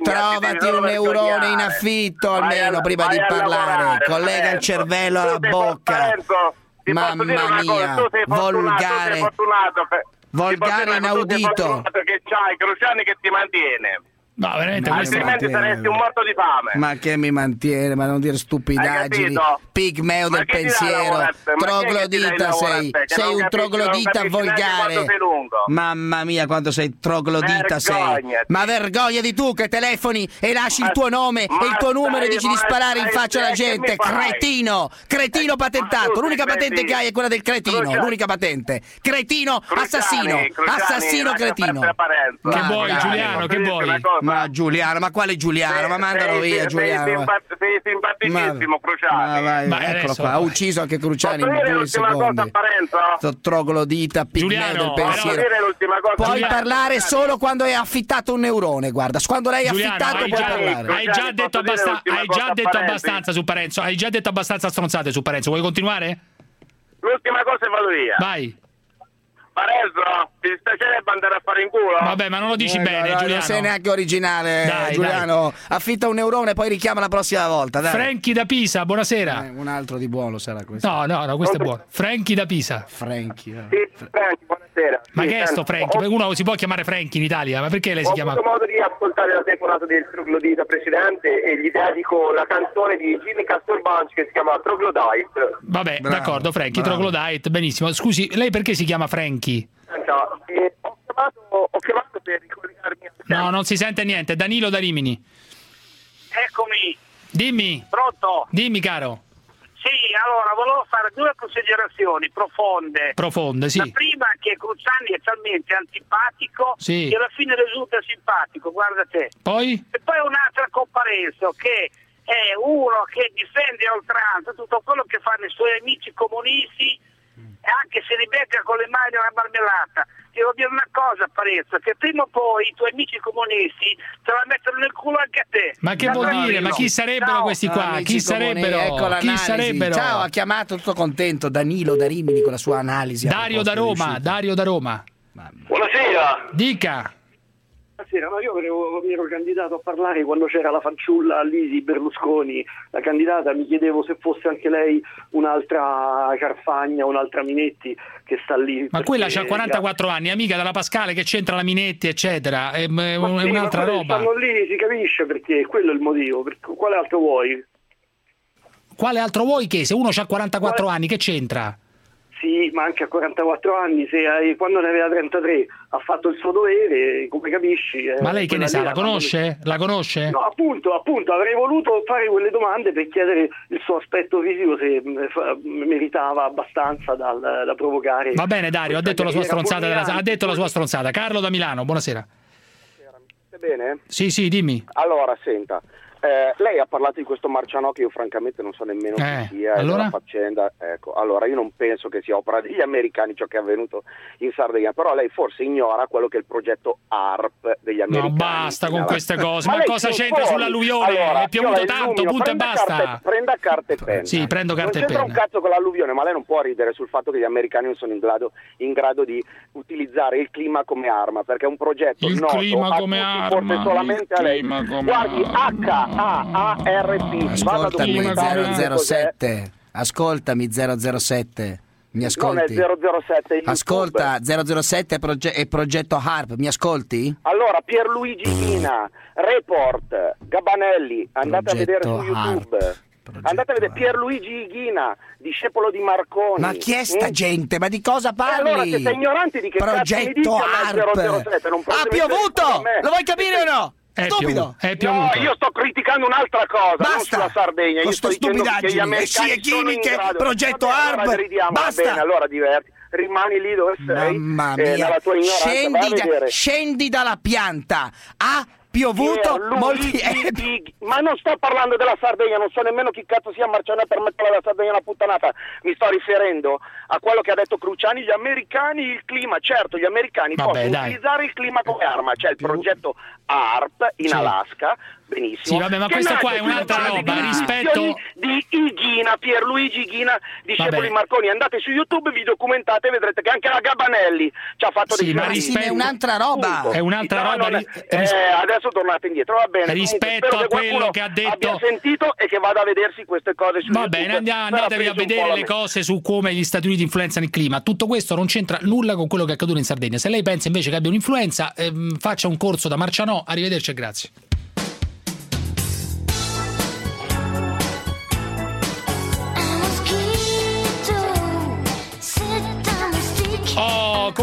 Trovati un neurone in affitto almeno prima di parlare. Collega il cervello alla bocca. Posso dire Mamma cosa, mia, tu sei fortunato, tu volgare. sei fortunato, fe- Volgare dire inaudito. che c'hai Cruciani che ti mantiene. No, veramente, Ma questo Altrimenti mantiene. saresti un morto di fame. Ma che mi mantiene, ma non dire stupidaggini. Pigmeo del pensiero. Troglodita sei. Sei un troglodita volgare. Mamma mia, quanto sei troglodita sei. Ma vergogna di tu che telefoni e lasci il tuo nome e il tuo numero e dici di sparare in faccia alla gente. Cretino, cretino patentato. tu L'unica patente che hai è quella del cretino. L'unica patente. Cretino, assassino. Assassino cretino. Che vuoi, Giuliano, che vuoi? Ma Giuliano, ma quale Giuliano? Ma mandalo sei- via sei- Giuliano. Sei, ma- simpat- sei simpaticissimo, Ma Cruciani. vai, Ma eccolo adesso- qua, ha ucciso anche Cruciani in due l'ultima cosa secondi. a Parenzo? Sto troglodita, pigmeo Giuliano, del pensiero. Puoi Giuliano? parlare solo quando hai affittato un neurone, guarda. Quando l'hai Giuliano, affittato hai puoi già, parlare. hai già Giuliano, detto, posso dire abbasta- l'ultima hai già detto abbastanza su Parenzo. Hai già detto abbastanza stronzate su Parenzo. Vuoi continuare? L'ultima cosa e vado via. Vai. Parenzo, ti dispiacerebbe andare a fare in culo? Vabbè, ma non lo dici Eh, bene, guarda, Giuliano. Non sei neanche originale, Dai, Giuliano. Affitta un neurone e poi richiama la prossima volta. Dai. Franchi da Pisa, buonasera. Eh, un altro di buono sarà questo. No, no, no, questo è buono. Franchi da Pisa. Franchi. eh. Sì, Franchi, buonasera. Ma Sì, che è sto ho- Uno si può chiamare Frankie in Italia, ma perché lei si Ho chiama... avuto modo di ascoltare la telefonata del Troglodita precedente e gli dedico la canzone di Jimmy Castelbanch che si chiama Troglodite. Vabbè, Bravo, d'accordo, Frankie, bravo. Troglodyte, benissimo. Scusi, lei perché si chiama Frankie? Senta, eh, ho, chiamato, ho chiamato per ricollegarmi No, non si sente niente. Danilo da Rimini. Eccomi, Dimmi, pronto? dimmi caro. Sì, allora volevo fare due considerazioni profonde. Profonde, sì. La prima è che Cruciani è talmente antipatico Sì. che alla fine risulta simpatico, guarda te. Poi? E poi un'altra comparenza che è uno che difende a oltranza tutto quello che fanno i suoi amici comunisti anche se li becca con le mani nella marmellata. Ti devo dire una cosa, Parezza, che prima o poi i tuoi amici comunisti te la mettono nel culo anche a te. Ma che vuol dire? Ma chi sarebbero questi qua? Amici Chi sarebbero? ecco Chi sarebbero? Ciao, ha chiamato tutto contento Danilo da Rimini con la sua analisi. Dario da Roma. Dario da Roma. Buonasera. Dica. Buonasera, no, io mi ero candidato a parlare quando c'era la fanciulla Lisi Berlusconi, la candidata, mi chiedevo se fosse anche lei un'altra Carfagna, un'altra Minetti che sta lì. Ma quella c'ha 44 anni, amica della Pascale che c'entra la Minetti, eccetera. È, è Ma sì, ma un'altra roba. Stanno lì, si capisce perché, quello è il motivo. quale altro vuoi? Quale altro vuoi che? Se uno ha 44 anni, che c'entra? Sì, ma anche a 44 anni, se hai- quando ne aveva 33 ha fatto il suo dovere, come capisci. eh, Ma lei che ne sa? La conosce? La conosce? No, appunto, appunto, avrei voluto fare quelle domande per chiedere il suo aspetto fisico se fa- meritava abbastanza dal- da provocare. Va bene, Dario, ha detto la sua stronzata. della- ha detto la sua stronzata. Carlo da Milano, buonasera. Bene? Sì, sì, dimmi. Allora, senta, eh, lei ha parlato di questo Marciano che io francamente non so nemmeno Eh, chi sia allora? faccenda. Ecco, allora io non penso che sia opera degli americani ciò che è avvenuto in Sardegna, però lei forse ignora quello che è il progetto ARP degli americani. No, basta con queste cose. Ma lei cosa c'entra informi. sull'alluvione? Allora, È piovuto tanto, punto e basta. carte- prenda carta e penna. Sì, prendo carta e non c'entra penna. un cazzo con l'alluvione, ma lei non può ridere sul fatto che gli americani non sono in grado, in grado di utilizzare il clima come arma, perché è un progetto Il noto clima a come tutti, arma, forse solamente a lei. clima come Guardi, H-A-A-R-P, Ascoltami documentare che cos'è. 007. Ascoltami 007. Mi Non è ascolti? 007, è YouTube. Ascolta 007 è, proge- è progetto HARP, mi ascolti? Allora, Pierluigi Ghina, Report, Gabanelli, andate a vedere su Progetto YouTube. Andate a vedere Pierluigi Ghina, discepolo di Marconi. Ma chi è sta Mm? gente? Ma di cosa E parli? allora siete ignoranti di che Progetto a me HARP. 007, non Ha piovuto! Lo vuoi capire o no? È Stupido! piovuto, è No, io sto criticando un'altra cosa, non Basta! sulla Sardegna. Io Con sto stupidaggini, scie chimiche, progetto ARP, allora basta! bene, allora diverti. Rimani lì dove sei. Mamma eh, mia! a scendi, da- scendi dalla pianta! Ha piovuto Pierluigi molti... (laughs) eh, Ghina. Ma non sto parlando della Sardegna, non so nemmeno chi cazzo sia Marciano per mettere la Sardegna una puttanata. Mi sto riferendo a quello che ha detto Cruciani, gli americani, il clima. Certo, gli americani Vabbè, possono dai. utilizzare il clima come arma. C'è il progetto ARP in Sì. Alaska, benissimo. Sì, vabbè, ma che questa qua è un'altra basi roba, di rispetto- Di Ighina, Pierluigi Ghina, discepoli Vabbè. Marconi. Andate su YouTube, vi documentate e vedrete che anche la Gabanelli ci ha fatto Sì, dei ma è un'altra roba! Punto. È un'altra No, roba ri- ris- eh, adesso tornate indietro, va bene. Comunque, Rispetto spero a che quello qualcuno che ha detto- abbia sentito e che vada a vedersi queste cose su Va YouTube. bene, andiamo, andatevi a vedere le cose su come gli Stati Uniti influenzano il clima. Tutto questo non c'entra nulla con quello che è accaduto in Sardegna. Se lei pensa invece che abbia un'influenza, ehm, faccia un corso da Marcianò. Arrivederci e grazie.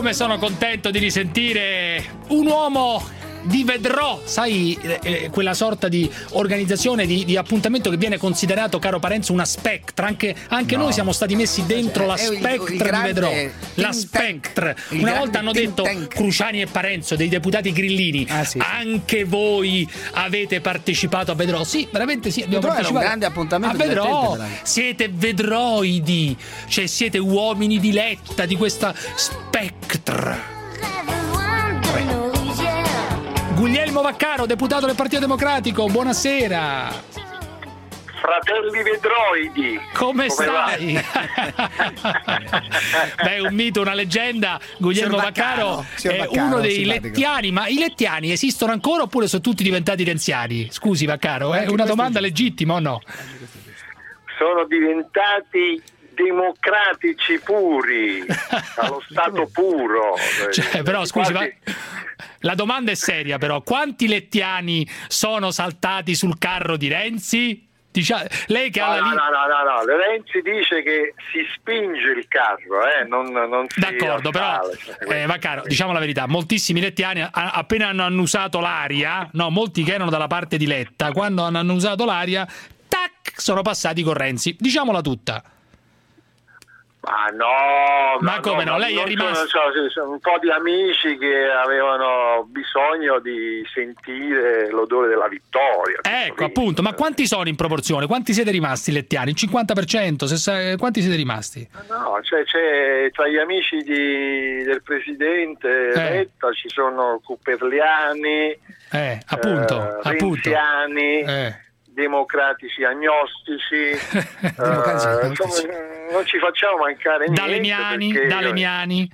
Come sono contento di risentire un uomo di Vedrò, sai, eh, eh, quella sorta di organizzazione di, di appuntamento che viene considerato, caro Parenzo, una spectra. Anche, anche No. noi siamo stati messi dentro la spectra di Vedrò. La spectra. Una volta hanno detto tank. Cruciani e Parenzo, dei deputati grillini. Ah, sì, sì. Anche voi avete partecipato a Vedrò. Sì, veramente sì. Abbiamo Vedrò era un partecipato grande appuntamento a Vedrò. Siete vedroidi, cioè siete uomini di letta di questa spectra. Guglielmo Vaccaro, deputato del Partito Democratico, buonasera. Fratelli Vedroidi. Come, Come stai? (laughs) Beh, un mito, una leggenda. Guglielmo Vaccaro è uno dei simpatico. lettiani, ma i lettiani esistono ancora oppure sono tutti diventati renziani? Scusi Vaccaro, è Anche una domanda legittima o no? Sono diventati democratici puri, (laughs) allo stato puro. Cioè, però scusi, ma Quasi- la domanda è seria però, quanti lettiani sono saltati sul carro di Renzi? Dicia- lei che ha No, la no, li- no, no, no, no, Renzi dice che si spinge il carro, eh, non, non si D'accordo, però assale, cioè, eh, Vaccaro, diciamo la verità, moltissimi lettiani a- appena hanno annusato l'aria, no, molti che erano dalla parte di Letta, quando hanno annusato l'aria, tac, sono passati con Renzi. Diciamola tutta. Ma no, Ma come no? Lei è rimasto- sono- so, sono un po' di amici che avevano bisogno di sentire l'odore della vittoria. Ecco, appunto, ma quanti sono in proporzione? Quanti siete rimasti lettiani? Il 50%? Sessa- Quanti siete rimasti? No, cioè, c'è tra gli amici di- del presidente Eh. Letta ci sono Cuperliani, Eh, appunto, eh, appunto. renziani, Eh. Democratici agnostici, (laughs) eh, insomma, non ci facciamo mancare niente. Dalemiani, perché- Dalemiani.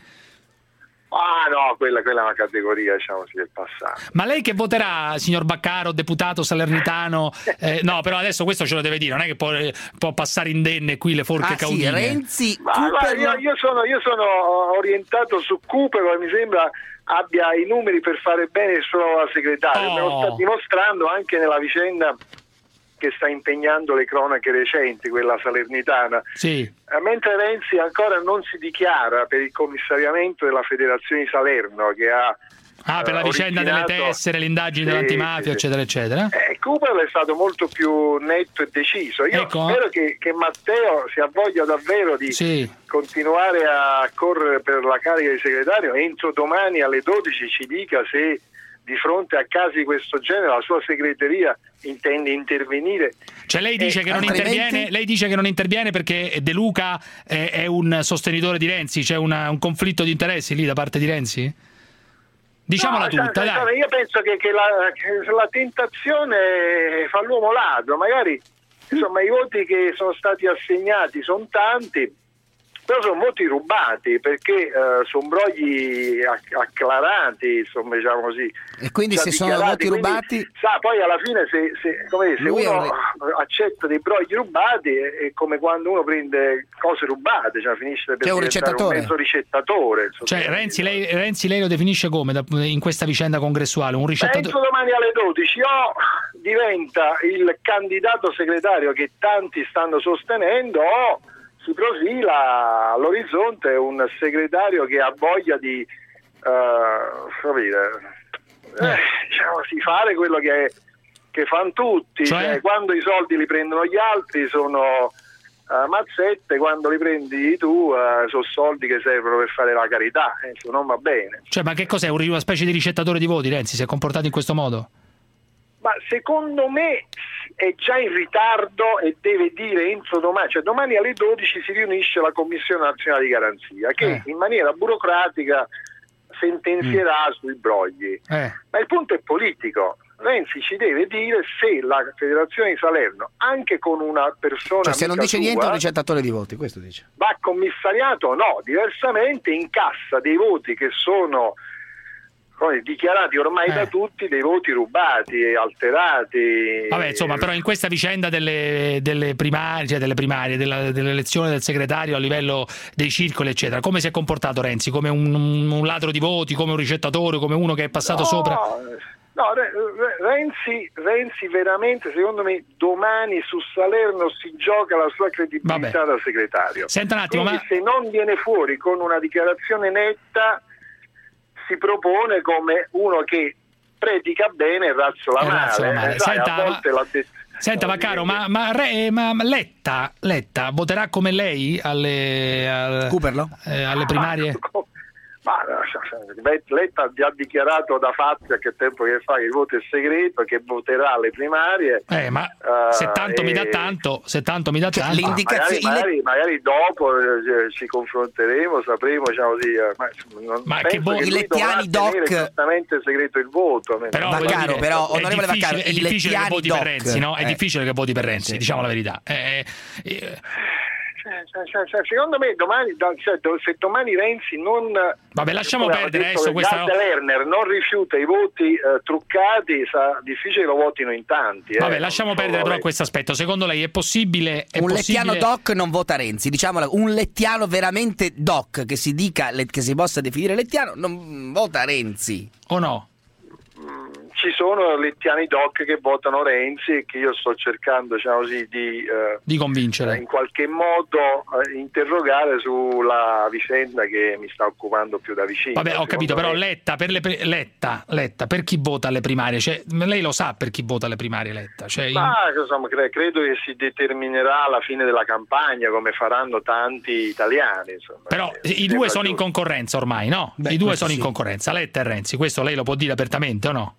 Ah no, quella, quella è una categoria diciamo sì, del passato. Ma lei che voterà, signor Baccaro, deputato salernitano? (laughs) Eh, no, però adesso questo ce lo deve dire, non è che può, può passare indenne qui le forche Ah, sì, caudine. Renzi, Ma, guarda, io, io sono, io sono orientato su Cooper e mi sembra abbia i numeri per fare bene il suo segretario, Oh. me lo sta dimostrando anche nella vicenda che sta impegnando le cronache recenti, quella salernitana. Sì. Eh, Mentre Renzi ancora non si dichiara per il commissariamento della Federazione di Salerno che ha Ah, per la eh, vicenda delle tessere, le indagini Sì, dell'antimafia, sì, eccetera, eccetera. Eh, Cooper è stato molto più netto e deciso. Io Ecco. spero che, che Matteo sia voglia davvero di Sì. continuare a correre per la carica di segretario. Entro domani alle 12 ci dica se di fronte a casi di questo genere la sua segreteria intende intervenire. Cioè lei dice, Eh, che non lei dice che non interviene perché De Luca è, è un sostenitore di Renzi? C'è una- un conflitto di interessi lì da parte di Renzi? Diciamola No, tutta, sai, dai. Io penso che, che la, che la tentazione fa l'uomo ladro, magari insomma, i voti che sono stati assegnati sono tanti, però sono voti rubati perché eh, sono brogli acc- acclarati, insomma, diciamo così. E quindi se sono quindi, rubati- Sa, poi alla fine se, se- come dire, se è uno un accetta dei brogli rubati è, è come quando uno prende cose rubate, cioè finisce per un ricettatore. un mezzo ricettatore. Cioè Renzi lei, Renzi lei lo definisce come da- in questa vicenda congressuale? Un Penso ricettatore? domani alle 12 o diventa il candidato segretario che tanti stanno sostenendo o si profila all'orizzonte un segretario che ha voglia di eh, come dire, eh, diciamo, sì, fare quello che, che fanno tutti, Cioè? Cioè, quando i soldi li prendono gli altri sono eh, mazzette, quando li prendi tu eh, sono soldi che servono per fare la carità, eh, non va bene. Cioè, ma che cos'è? Un- Una specie di ricettatore di voti, Renzi? Si è comportato in questo modo? Ma secondo me è già in ritardo e deve dire entro domani, cioè domani alle 12 si riunisce la Commissione Nazionale di Garanzia che Eh. in maniera burocratica sentenzierà sui brogli. Eh. Ma il punto è politico. Renzi ci deve dire se la Federazione di Salerno, anche con una persona Cioè, se non dice niente è sua, un ricettatore di voti, questo dice. va commissariato o no, diversamente incassa dei voti che sono dichiarati ormai da tutti dei voti rubati e alterati. Vabbè, insomma, però in questa vicenda delle, delle primarie, cioè delle primarie, della- dell'elezione del segretario a livello dei circoli, eccetera, come si è comportato Renzi? Come un, un ladro di voti, come un ricettatore, come uno che è passato No, sopra? No, Re- Re- Renzi, Renzi veramente, secondo me, domani su Salerno si gioca la sua credibilità da segretario. Senta un attimo, Quindi ma- se non viene fuori con una dichiarazione netta, si propone come uno che predica bene e razzola male. razzola male. Eh, sai, Senta, a volte l'ha detto- Senta, Vaccaro, ma, ma, Re- ma- ma Letta, Letta voterà come lei alle, al- eh, alle primarie? (laughs) Ma Letta ha dichiarato da fatti a che tempo che fa che il voto è segreto, che voterà alle primarie. Eh, ma Eh, se tanto mi dà e- tanto, se tanto mi dà Cioè, tanto. Magari, magari- magari dopo eh, ci confronteremo, sapremo, diciamo così, eh, ma, non- Ma che lui i lettiani doc- giustamente segreto il voto. Però, Vaccaro, dire, però, è onorevole difficile- Vaccaro, è i difficile che voti doc. per Renzi, no? È Eh. difficile che voti per Renzi, diciamo la verità. Eh, eh, secondo me domani, da- cioè, do- se domani Renzi non Vabbè, lasciamo perdere adesso questa- Gad Lerner non rifiuta i voti eh, truccati, sarà difficile che lo votino in tanti. eh, Vabbè, lasciamo perdere però lei. questo aspetto. Secondo lei è possibile è un possibile... lettiano doc non vota Renzi, diciamola, un lettiano veramente doc che si dica che si possa definire lettiano non vota Renzi. O no? Ci sono lettiani doc che votano Renzi e che io sto cercando diciamo così, di, eh, Di convincere. in qualche modo eh, interrogare sulla vicenda che mi sta occupando più da vicino. Vabbè, ho capito, Secondo però me- Letta per, le pri- Letta, Letta, per chi vota alle primarie? Cioè, lei lo sa per chi vota alle primarie, Letta? Cioè, in- Ma insomma, cre- credo che si determinerà la fine della campagna come faranno tanti italiani. Insomma. Però Mi i due sono in giusto. concorrenza ormai, no? Beh, I due sono in sì. concorrenza, Letta e Renzi, questo lei lo può dire apertamente o no?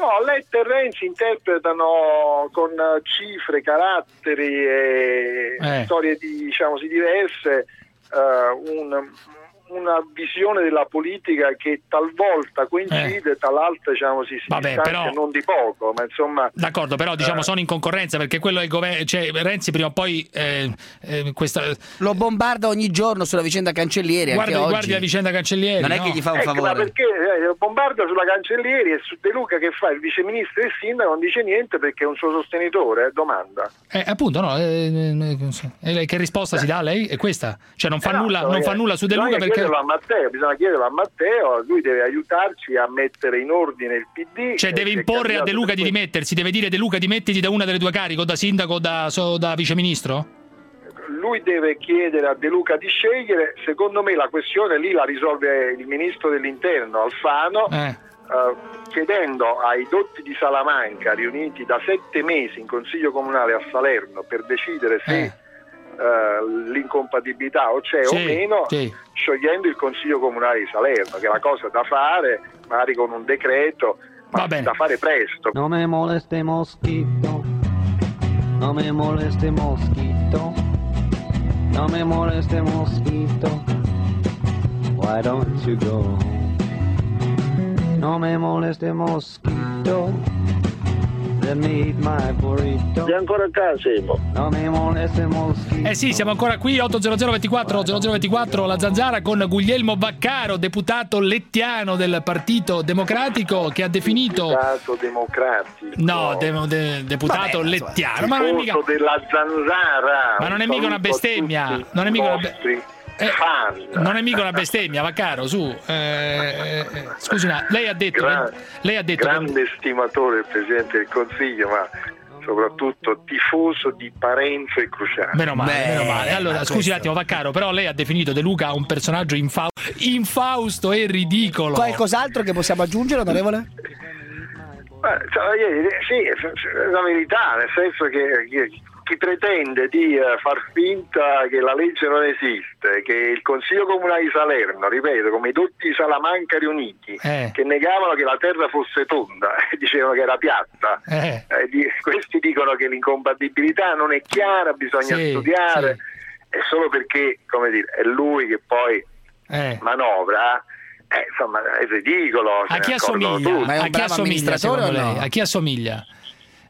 No, Letta e Renzi interpretano con eh, cifre, caratteri e Eh. storie di- diciamo diverse eh, un- una visione della politica che talvolta coincide, tal'altra diciamo, si, si Eh. Vabbè, però- non di poco, ma insomma... D'accordo, però diciamo Eh. sono in concorrenza perché quello è il governo, cioè Renzi prima o poi eh, eh, questa Lo bombarda ogni giorno sulla vicenda Cancellieri. guardi, anche oggi. guardi la vicenda Cancellieri. Non è no? che gli fa un Ecco, ma favore. perché eh, bombarda sulla Cancellieri e su De Luca che fa il viceministro e il sindaco non dice niente perché è un suo sostenitore, eh, domanda. Eh, appunto, no, eh, eh, eh, che risposta si dà a lei? È questa? Cioè non fa, Eh no, nulla, non fa nulla su De Luca perché... chiederlo a Matteo, bisogna chiederlo a Matteo, lui deve aiutarci a mettere in ordine il PD. Cioè deve imporre a De Luca di dimettersi, deve dire De Luca dimettiti da una delle due cariche, o da sindaco o da, so- da viceministro? Lui deve chiedere a De Luca di scegliere, secondo me la questione lì la risolve il ministro dell'interno Alfano. Eh. eh, chiedendo ai dotti di Salamanca riuniti da sette mesi in consiglio comunale a Salerno per decidere se Eh. Eh, l'incompatibilità o c'è Sì, o meno, sì. sciogliendo il consiglio comunale di Salerno, che è la cosa da fare, magari con un decreto, ma da fare presto. No me moleste mosquito, no me moleste mosquito, no me moleste mosquito, why don't you go home? No me moleste mosquito, Sei ancora a casa, Simo? Eh sì, siamo ancora qui, 80024 0024, la zanzara con Guglielmo Baccaro, deputato lettiano del Partito Democratico, che ha definito... Stato democratico. No, de- de- deputato lettiano, ma non è mica... Della zanzara. Ma non è mica una bestemmia, non è mica una i be- nostri fan. Non è mica una bestemmia, Baccaro, su. Eh, eh, eh, scusi, no, lei ha detto... Gra- lei ha detto... che- grande stimatore del Presidente del Consiglio, ma soprattutto tifoso di Parenzo e Cruciani. Meno male, meno male. Allora, questo- scusi un attimo, Vaccaro, però lei ha definito De Luca un personaggio infau- infausto e ridicolo. Qualcos'altro che possiamo aggiungere, onorevole? Ma, cioè, sì, è la verità, nel senso che chi, chi pretende di eh, far finta che la legge non esiste, che il Consiglio Comunale di Salerno, ripeto, come i dotti di Salamanca riuniti, Eh. che negavano che la terra fosse tonda (laughs) e dicevano che era piatta, Eh. eh, di- questi dicono che l'incompatibilità non è chiara, bisogna Sì, studiare, è solo perché, come dire, è lui che poi Eh. manovra, eh, insomma, è ridicolo. A chi assomiglia? tutti. A chi assomiglia secondo lei? A chi assomiglia?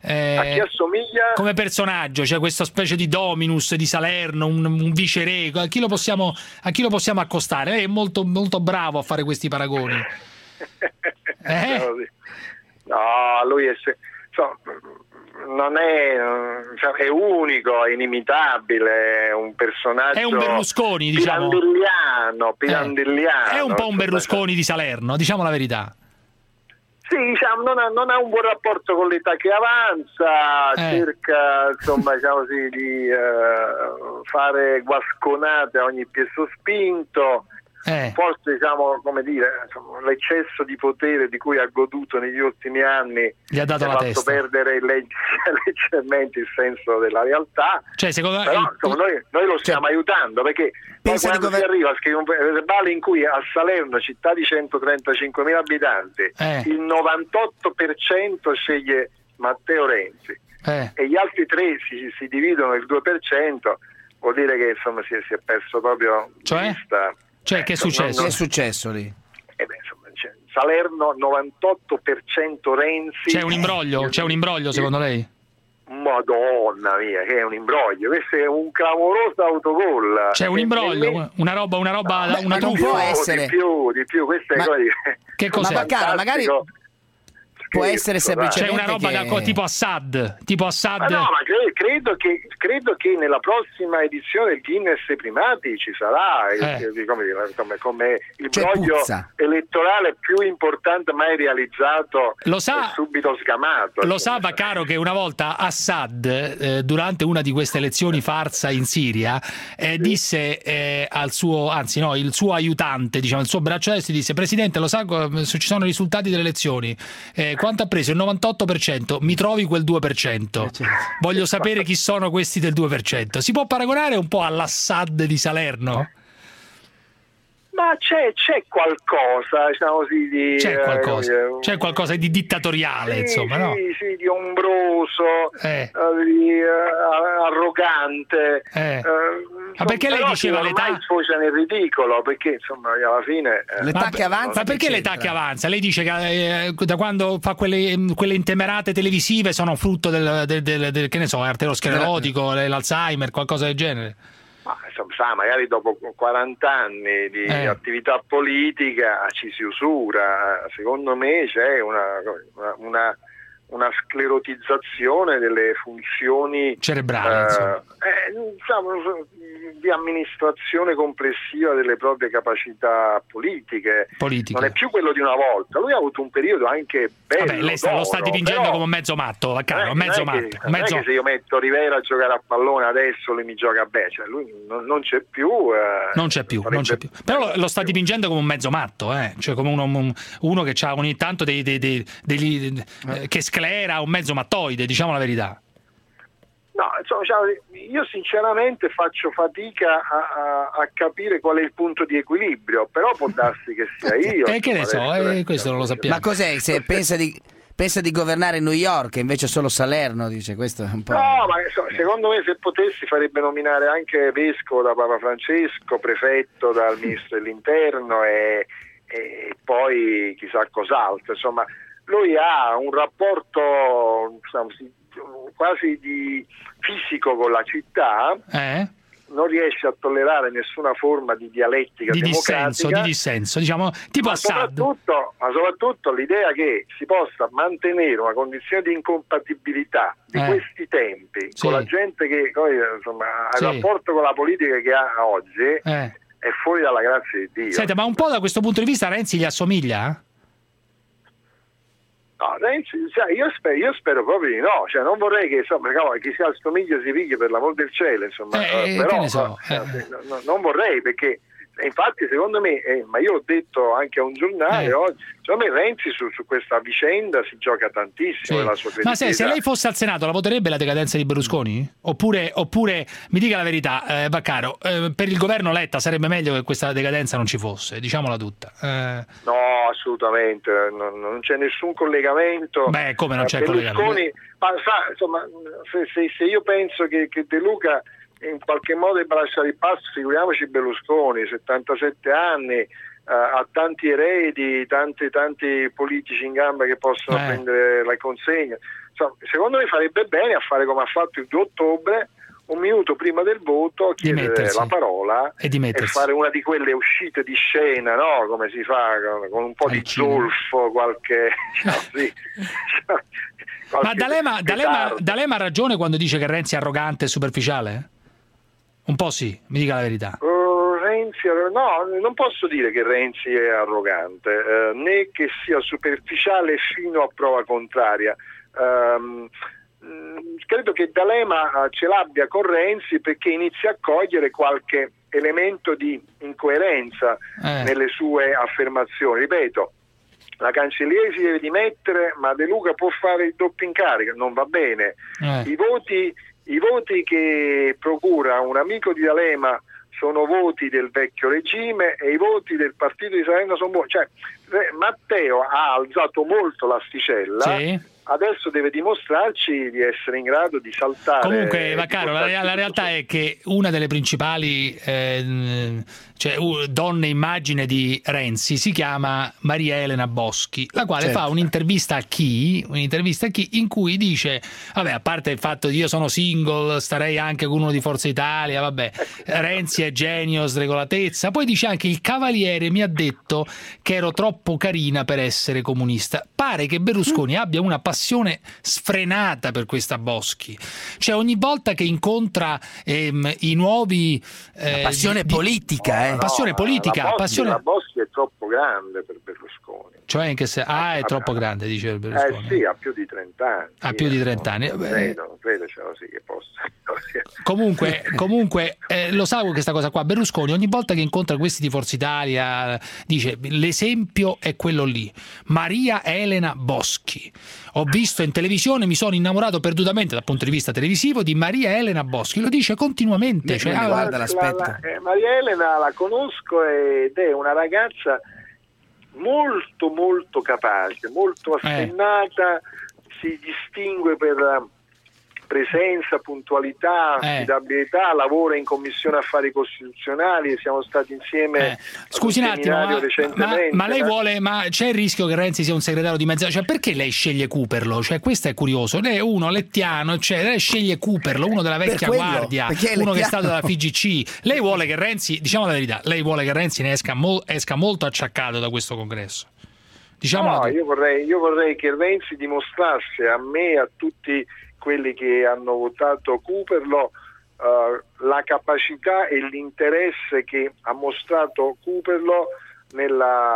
Eh, A chi assomiglia? Come personaggio, cioè questa specie di Dominus di Salerno, un, un viceré, a chi lo possiamo, a chi lo possiamo accostare? Lei è molto, molto bravo a fare questi paragoni. (laughs) Eh? No, lui è, so, non è, cioè, è unico, è inimitabile, è un personaggio È un Berlusconi, diciamo. pirandelliano, pirandelliano. È un po' un Berlusconi di Salerno, diciamo la verità. Sì, diciamo, non ha, non ha un buon rapporto con l'età che avanza, Eh. cerca insomma, diciamo così, di eh, fare guasconate a ogni piezo spinto. Eh. Forse diciamo, come dire, l'eccesso di potere di cui ha goduto negli ultimi anni Gli ha dato ha la fatto testa. perdere leg- (laughs) leggermente il senso della realtà. Cioè, secondo Però il- insomma, noi, noi lo stiamo aiutando perché poi quando si arriva a scrivere un verbale in cui a Salerno, città di 135.000 abitanti, Eh. il 98% sceglie Matteo Renzi Eh. e gli altri tre si, si dividono il 2%, vuol dire che insomma si è, si è perso proprio Cioè? vista. Cioè, che è Ecco, successo? Che è successo lì? eh beh, insomma, c'è Salerno 98% Renzi. C'è un imbroglio? C'è un imbroglio secondo lei? Madonna mia, che è un imbroglio, questo è un clamoroso autogol. C'è un imbroglio, una roba, una roba, Beh, una truffa. può essere. Di più, di più, queste Ma- cose. Che cos'è? Ma Vaccaro, magari può essere dai. C'è una semplicemente roba che- da- tipo Assad, tipo Assad. Ma no, ma cre- credo che, credo che nella prossima edizione del Guinness Primati ci sarà il- Eh. il- come, dire, come- come il broglio puzza. elettorale più importante mai realizzato Lo sa- subito sgamato. Lo sa Vaccaro che una volta Assad, eh, durante una di queste elezioni farsa in Siria, eh, disse eh, al suo, anzi no, il suo aiutante, diciamo, il suo braccio destro, disse Presidente, lo sa, se ci sono i risultati delle elezioni, eh, quanto ha preso? Il 98%, mi trovi quel 2%. Voglio sapere chi sono questi del 2%. Si può paragonare un po' all'Assad di Salerno? Ma c'è, c'è qualcosa, diciamo così, di... C'è eh, qualcosa, dire, c'è qualcosa di dittatoriale, Sì, insomma, sì, no? sì, di ombroso, Eh. eh, di eh, arrogante. Eh. eh, Ma perché lei diceva che ormai l'età? sfocia nel ridicolo, perché insomma alla fine... eh, L'età Ma- che avanza Ma perché che l'età c'entra? che avanza? Lei dice che eh, da quando fa quelle, quelle intemerate televisive sono frutto del, del- del- del- che ne so, arteriosclerotico, l'Alzheimer, qualcosa del genere. Sa, magari dopo 40 anni di Eh. attività politica ci si usura. Secondo me c'è una, una- una- sclerotizzazione delle funzioni Cerebrali, eh, eh, diciamo, di amministrazione complessiva delle proprie capacità politiche. Politiche. Non è più quello di una volta. Lui ha avuto un periodo anche bello. Vabbè, lei sta- lo sta dipingendo però- come un mezzo matto, è- mezzo non è che- matto. non è mezzo- che se io metto Rivera a giocare a pallone adesso lui mi gioca bene, cioè lui non, non c'è più. eh, Non c'è più, non c'è più. Però lo, lo sta dipingendo come un mezzo matto, eh? cioè come uno, un- uno che ha ogni tanto dei, dei- dei- degli, eh, che sclera, un mezzo mattoide, diciamo la verità. No, insomma, io sinceramente faccio fatica a, a- a capire qual è il punto di equilibrio, però può darsi che sia (laughs) io. Eh, che ne so, eh, questo non lo sappiamo. Ma cos'è? Se pensa di, pensa di governare New York e invece solo Salerno, dice questo è un po'. No, ma insomma, secondo me se potessi farebbe nominare anche vescovo da Papa Francesco, prefetto dal ministro dell'interno e, e poi chissà cos'altro. Insomma, lui ha un rapporto insomma, si- quasi di fisico con la città, Eh? non riesce a tollerare nessuna forma di dialettica Di dissenso, di dissenso, diciamo, tipo ma Assad. soprattutto, ma soprattutto l'idea che si possa mantenere una condizione di incompatibilità di Eh. questi tempi Sì. con la gente che insomma, ha Sì. il rapporto con la politica che ha oggi Eh. è fuori dalla grazia di Dio. Senta, ma un po' da questo punto di vista Renzi gli assomiglia? No, Renzi, sai, io, spero, io spero proprio di no, cioè, non vorrei che insomma, cavolo, chi si assomiglia si piglia per l'amor del cielo, insomma, Eh, eh, che però so, eh, eh. no, no, non vorrei perché eh, infatti secondo me, eh, ma io l'ho detto anche a un giornale Eh. oggi, secondo me Renzi su, su questa vicenda si gioca tantissimo Sì. Ma se, se lei fosse al Senato la voterebbe la decadenza di Berlusconi? Oppure, oppure mi dica la verità, eh, Baccaro, eh, per il governo Letta sarebbe meglio che questa decadenza non ci fosse, diciamola tutta. Eh, No, assolutamente, non, non c'è nessun collegamento. Beh, come non Eh, c'è Berlusconi, collegamento? Ma sa, insomma, se, se- se io penso che, che De Luca in qualche modo debba lasciare il passo, figuriamoci Berlusconi, 77 anni, eh, ha tanti eredi, tanti, tanti politici in gamba che possono Eh. prendere la consegna. Insomma, secondo me farebbe bene a fare come ha fatto il 2 ottobre, un minuto prima del voto, chiedere la parola E mettersi. fare una di quelle uscite di scena, no? come si fa con, un po' di zolfo, qualche... (laughs) così, Ma D'Alema, D'Alema-. D'Alema ha ragione quando dice che Renzi è arrogante e superficiale? Un po' sì, mi dica la verità. Uh, Renzi, no, non posso dire che Renzi è arrogante, eh, né che sia superficiale fino a prova contraria. Mh, credo che D'Alema eh, ce l'abbia con Renzi perché inizia a cogliere qualche elemento di incoerenza Eh. nelle sue affermazioni. Ripeto, la cancelliere si deve dimettere, ma De Luca può fare il doppio incarico, non va bene. Eh. I voti, I voti che procura un amico di D'Alema sono voti del vecchio regime e i voti del partito di Salerno sono buoni. Cioè, eh, Matteo ha alzato molto l'asticella Sì. Adesso deve dimostrarci di essere in grado di saltare. Comunque, Vaccaro, la, la realtà è che una delle principali eh, cioè, donne immagine di Renzi si chiama Maria Elena Boschi, la quale Certo. fa un'intervista a chi? Un'intervista a chi in cui dice, vabbè, a parte il fatto che io sono single, starei anche con uno di Forza Italia, vabbè, (laughs) Renzi è genio, sregolatezza, poi dice anche il cavaliere mi ha detto che ero troppo carina per essere comunista. Pare che Berlusconi abbia una passione sfrenata per questa Boschi. Cioè ogni volta che incontra ehm, i nuovi... eh, passione di- politica, eh. Passione politica, la Boschi, passione... la Boschi è troppo grande per Berlusconi. Cioè in che se- Ah, è troppo grande, dice Berlusconi. Eh sì, ha più di 30 anni. Ha più di 30 anni. Non credo, non credo ce lo sì che possa. (laughs) Comunque, comunque eh, lo sa questa cosa qua. Berlusconi ogni volta che incontra questi di Forza Italia dice l'esempio è quello lì. Maria Elena Boschi. Ho visto in televisione, mi sono innamorato perdutamente dal punto di vista televisivo di Maria Elena Boschi. Lo dice continuamente. Cioè, ah, La- la- eh, Maria Elena la conosco ed è una ragazza molto molto capace, molto Eh. assennata, si distingue per eh, presenza, puntualità, Eh. affidabilità, lavora in commissione affari costituzionali, siamo stati insieme Eh, Scusi un attimo, ma, ma- ma lei eh. vuole, ma c'è il rischio che Renzi sia un segretario di mezzo? Cioè, perché lei sceglie Cooperlo? Cioè, questo è curioso. Lei è uno lettiano, cioè, lei sceglie Cooperlo, uno della vecchia quello, guardia, uno che è stato dalla FIGC. Lei vuole che Renzi, diciamo la verità, lei vuole che Renzi ne esca, mol- esca molto acciaccato da questo congresso. Diciamo No, io vorrei, io vorrei che Renzi dimostrasse a me e a tutti quelli che hanno votato Cooperlo eh, la capacità e l'interesse che ha mostrato Cooperlo nella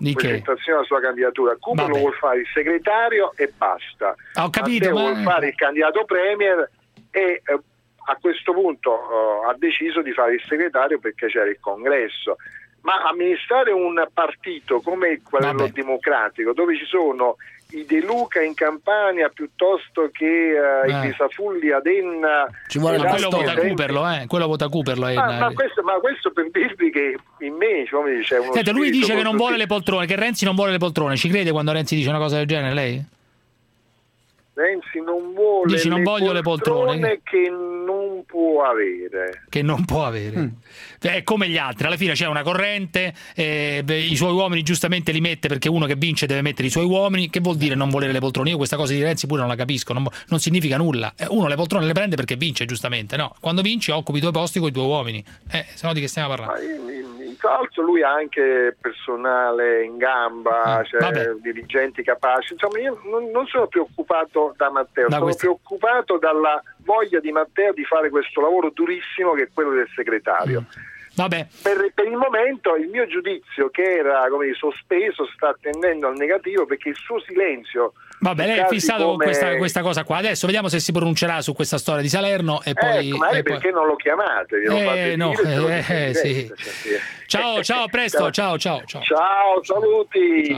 Eh, eh, presentazione della sua candidatura. Cooperlo Vabbè. vuol fare il segretario e basta. Ho capito, Matteo ma- vuol fare il candidato premier e eh, a questo punto eh, ha deciso di fare il segretario perché c'era il congresso. Ma amministrare un partito come quello Vabbè. democratico, dove ci sono i De Luca in Campania piuttosto che eh, Eh. i Pisafulli ad Enna. Ci vuole e Ma quello vota. Cooperlo, eh? Quello vota Cooperlo. eh, Ma, eh. ma questo, ma questo per dirvi che in me diciamo, c'è uno Senta, lui dice che non vuole le poltrone, che Renzi non vuole le poltrone. Ci crede quando Renzi dice una cosa del genere, lei? Renzi non vuole Dici, non le voglio le poltrone. che non può avere. che non può avere. Mm. È come gli altri, alla fine c'è una corrente, eh, i suoi uomini giustamente li mette perché uno che vince deve mettere i suoi uomini. Che vuol dire non volere le poltrone? Io questa cosa di Renzi pure non la capisco, non, non significa nulla. Eh, Uno le poltrone le prende perché vince, giustamente. No, quando vinci occupi i tuoi posti con i tuoi uomini. Eh, se no di che stiamo parlando? In, calcio lui ha anche personale in gamba, Ah, cioè, dirigenti capaci. Insomma, io non, non sono preoccupato da Matteo, Da sono questi- preoccupato dalla voglia di Matteo di fare questo lavoro durissimo che è quello del segretario. Vabbè, Per, per il momento il mio giudizio che era come sospeso sta tendendo al negativo perché il suo silenzio vabbè lei è fissato con come- questa, questa cosa qua. Adesso vediamo se si pronuncerà su questa storia di Salerno e poi... ecco, magari e poi- perché non lo chiamate? Eh, fate no, dire, eh, eh, sì. cioè, sì. Ciao, (laughs) ciao, a presto, ciao, ciao, ciao. Ciao, saluti.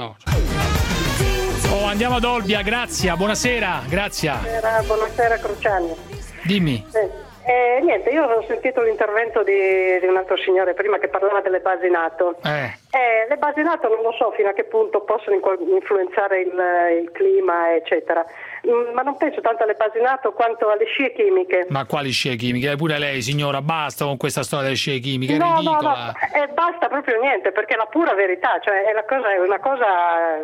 Oh, andiamo ad Olbia, grazie, buonasera, grazie. Buonasera, buonasera Cruciani. Dimmi. Eh, eh, niente, io ho sentito l'intervento di, di un altro signore prima che parlava delle basi NATO. Eh. Eh, le basi NATO non lo so fino a che punto possono influenzare il, il clima, eccetera. Mm, ma non penso tanto alle basi NATO quanto alle scie chimiche. Ma quali scie chimiche? Pure lei, signora, basta con questa storia delle scie chimiche, è No, no, ridicola. no, eh, basta proprio niente, perché è la pura verità, cioè è, la cosa, è una cosa, eh,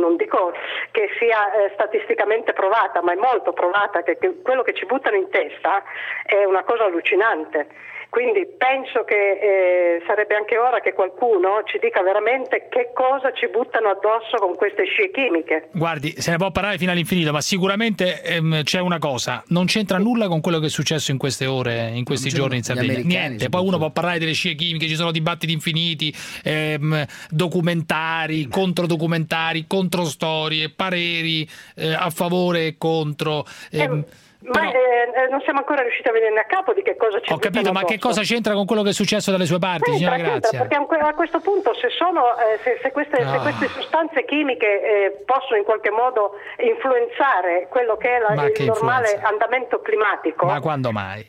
non dico che sia eh, statisticamente provata, ma è molto provata, che, che quello che ci buttano in testa è una cosa allucinante. Quindi penso che eh, sarebbe anche ora che qualcuno ci dica veramente che cosa ci buttano addosso con queste scie chimiche. Guardi, se ne può parlare fino all'infinito, ma sicuramente ehm, c'è una cosa, non c'entra nulla con quello che è successo in queste ore, in questi giorni in Sardegna. Niente, poi uno può parlare delle scie chimiche, ci sono dibattiti infiniti, ehm, documentari, controdocumentari, controstorie, pareri eh, a favore e contro. ehm, Ma eh, eh, non siamo ancora riusciti a venirne a capo di che cosa ci ho capito, ma che addosso. cosa c'entra con quello che è successo dalle sue parti, signora Grazia? perché a que- a questo punto se, sono, eh, se, se queste, se Ah. queste sostanze chimiche eh, possono in qualche modo influenzare quello che è la- il che normale influenza? andamento climatico, Ma quando mai?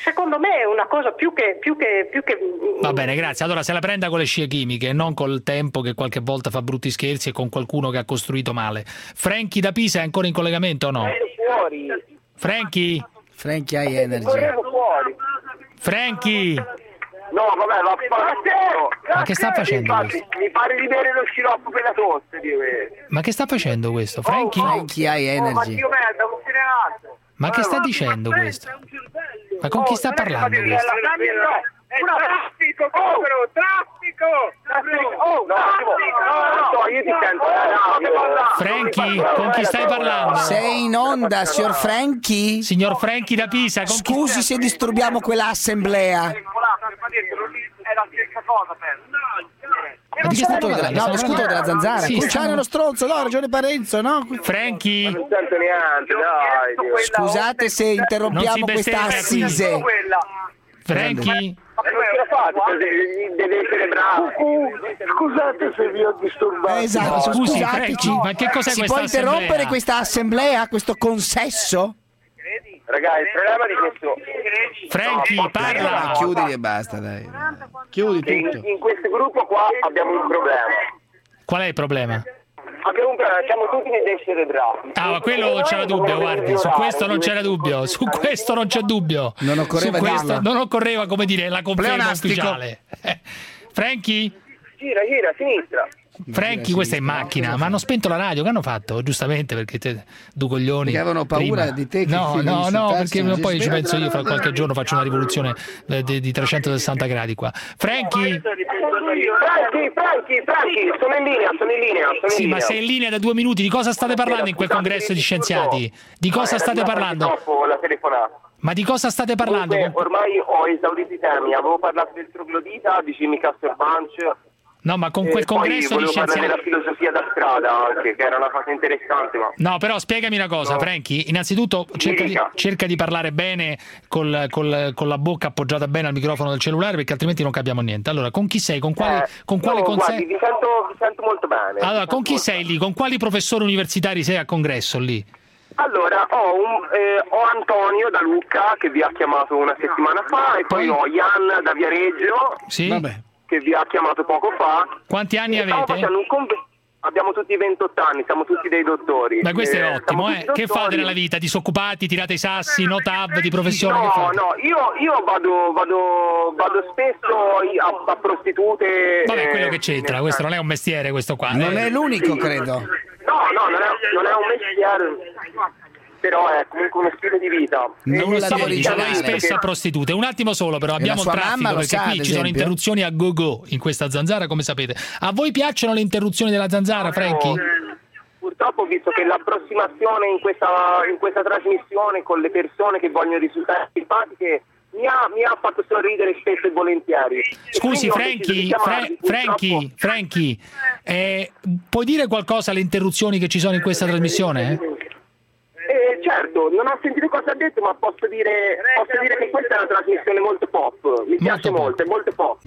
secondo me è una cosa più che, più che, più che Va bene, grazie. Allora se la prenda con le scie chimiche, non col tempo che qualche volta fa brutti scherzi e con qualcuno che ha costruito male. Frankie da Pisa è ancora in collegamento o no? fuori. Frankie? Frankie High Energy. Fuori. Frankie? No, vabbè, vaffanculo. Ma che sta facendo Mi questo? pare- Mi pare di bere lo sciroppo per la tosse, di me. Ma che sta facendo questo? High Oh, ma Energy. Dio merda, non se ne ha. Ma che sta dicendo questo? Ma con chi sta parlando questo? Traffico, povero, traffico! Oh, no, no, no, io ti sento Frankie, con chi stai parlando? Sei in onda, signor Frankie? Signor Frankie da Pisa, con chi Scusi se disturbiamo quell'assemblea. È la stessa cosa, per. Ma di che stai No, parlando? scudo della zanzara. Sì, Cruciano è lo stronzo, no, ha ragione Parenzo, no? Frankie? Non sento neanche, dai. Scusate se interrompiamo questa assise. Frankie? Fate? Deve essere bravo. Scusate se vi ho disturbato. Esatto, Scusi, scusateci. Frankie, ma che cos'è si questa può interrompere assemblea? questa assemblea, questo consesso? Ragazzi, il problema di questo... Frankie, parla! Chiudi e basta, dai. Chiudi che in, tutto. in questo gruppo qua abbiamo un problema. Qual è il problema? Abbiamo siamo tutti dei cerebrati. Ah, ma quello non c'era dubbio, guardi, su questo non c'era dubbio, su questo non c'è dubbio. Non occorreva Su questo non occorreva, come dire, la conferma ufficiale. Eh, Frankie? Gira, gira, a sinistra. Frankie, questa è in macchina, ma hanno spento la radio, che hanno fatto? Giustamente, perché te, due coglioni. Perché avevano paura prima. di te che No, no, no, perché poi ci penso io, fra qualche giorno faccio una rivoluzione di, di 360 gradi qua. Frankie? Franchi, Franchi, Franchi, sono in linea, sono in linea, sono Sì, in ma linea. sei in linea da due minuti, di cosa state parlando in quel congresso di scienziati? Di cosa state parlando? La telefonata. Ma di cosa state parlando? Comunque, ormai ho esaurito i temi, avevo parlato del troglodita, di Jimmy Castle Bunch. No, ma con e quel poi congresso di scienziati... della filosofia da strada anche, che era una cosa interessante, ma... No, però spiegami una cosa, Frankie. Innanzitutto cerca di, cerca di parlare bene col- col- con la bocca appoggiata bene al microfono del cellulare perché altrimenti non capiamo niente. Allora, con chi sei? Con quale, Eh, con quale no, conse- guardi, vi sento, vi sento molto bene. Allora, con chi sei lì? Con quali professori universitari sei a congresso lì? Allora, ho, un- eh, ho Antonio da Lucca che vi ha chiamato una settimana fa e poi ho Ian da Viareggio Sì? Che vi ha chiamato poco fa. Quanti anni E avete? facendo un conve- Abbiamo tutti 28 anni, siamo tutti dei dottori. Ma questo Eh, è ottimo, eh? Che fate nella vita? Disoccupati, tirate i sassi, no tab di professione? No, no, io, io vado, vado, vado spesso a, a prostitute. Vabbè, eh, quello che c'entra, questo non è un mestiere questo qua. Non eh. è l'unico, credo. No, no, non è, non è un mestiere, però è comunque uno stile di vita. Nulla Sì, di dice, vai originale. spesso a prostitute. Un attimo solo, però abbiamo un traffico lo perché sa, qui ci sono interruzioni a go-go in questa zanzara, come sapete. A voi piacciono le interruzioni della zanzara, Frankie? Purtroppo ho visto che l'approssimazione in questa, in questa trasmissione con le persone che vogliono risultare simpatiche mi ha, mi ha fatto sorridere spesso e volentieri. Scusi, quindi ho deciso di Frankie, Fra- chiamarvi, purtroppo- Frankie, Frankie, eh, puoi dire qualcosa alle interruzioni che ci sono in questa trasmissione? eh? Eh, certo, non ho sentito cosa ha detto, ma posso dire, posso dire che questa è una trasmissione molto pop. Mi piace pop. molto, è molto pop.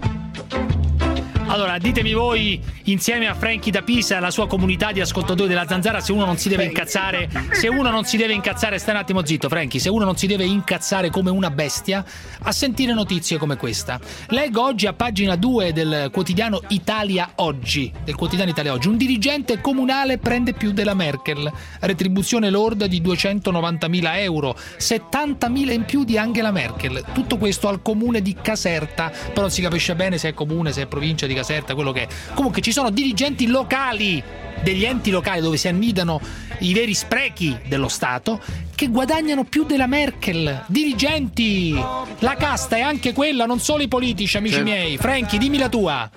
Allora, ditemi voi, insieme a Frankie da Pisa e alla sua comunità di ascoltatori della Zanzara, se uno non si deve incazzare, se uno non si deve incazzare, stai un attimo zitto, Frankie, se uno non si deve incazzare come una bestia a sentire notizie come questa. Leggo oggi a pagina 2 del quotidiano Italia Oggi, del quotidiano Italia Oggi, un dirigente comunale prende più della Merkel, retribuzione lorda di 290.000 euro, 70.000 in più di Angela Merkel, tutto questo al comune di Caserta, però non si capisce bene se è comune, se è provincia di Caserta, quello che è. Comunque ci sono dirigenti locali degli enti locali dove si annidano i veri sprechi dello Stato che guadagnano più della Merkel. Dirigenti! La casta è anche quella, non solo i politici, amici Certo. miei. Franchi, dimmi la tua.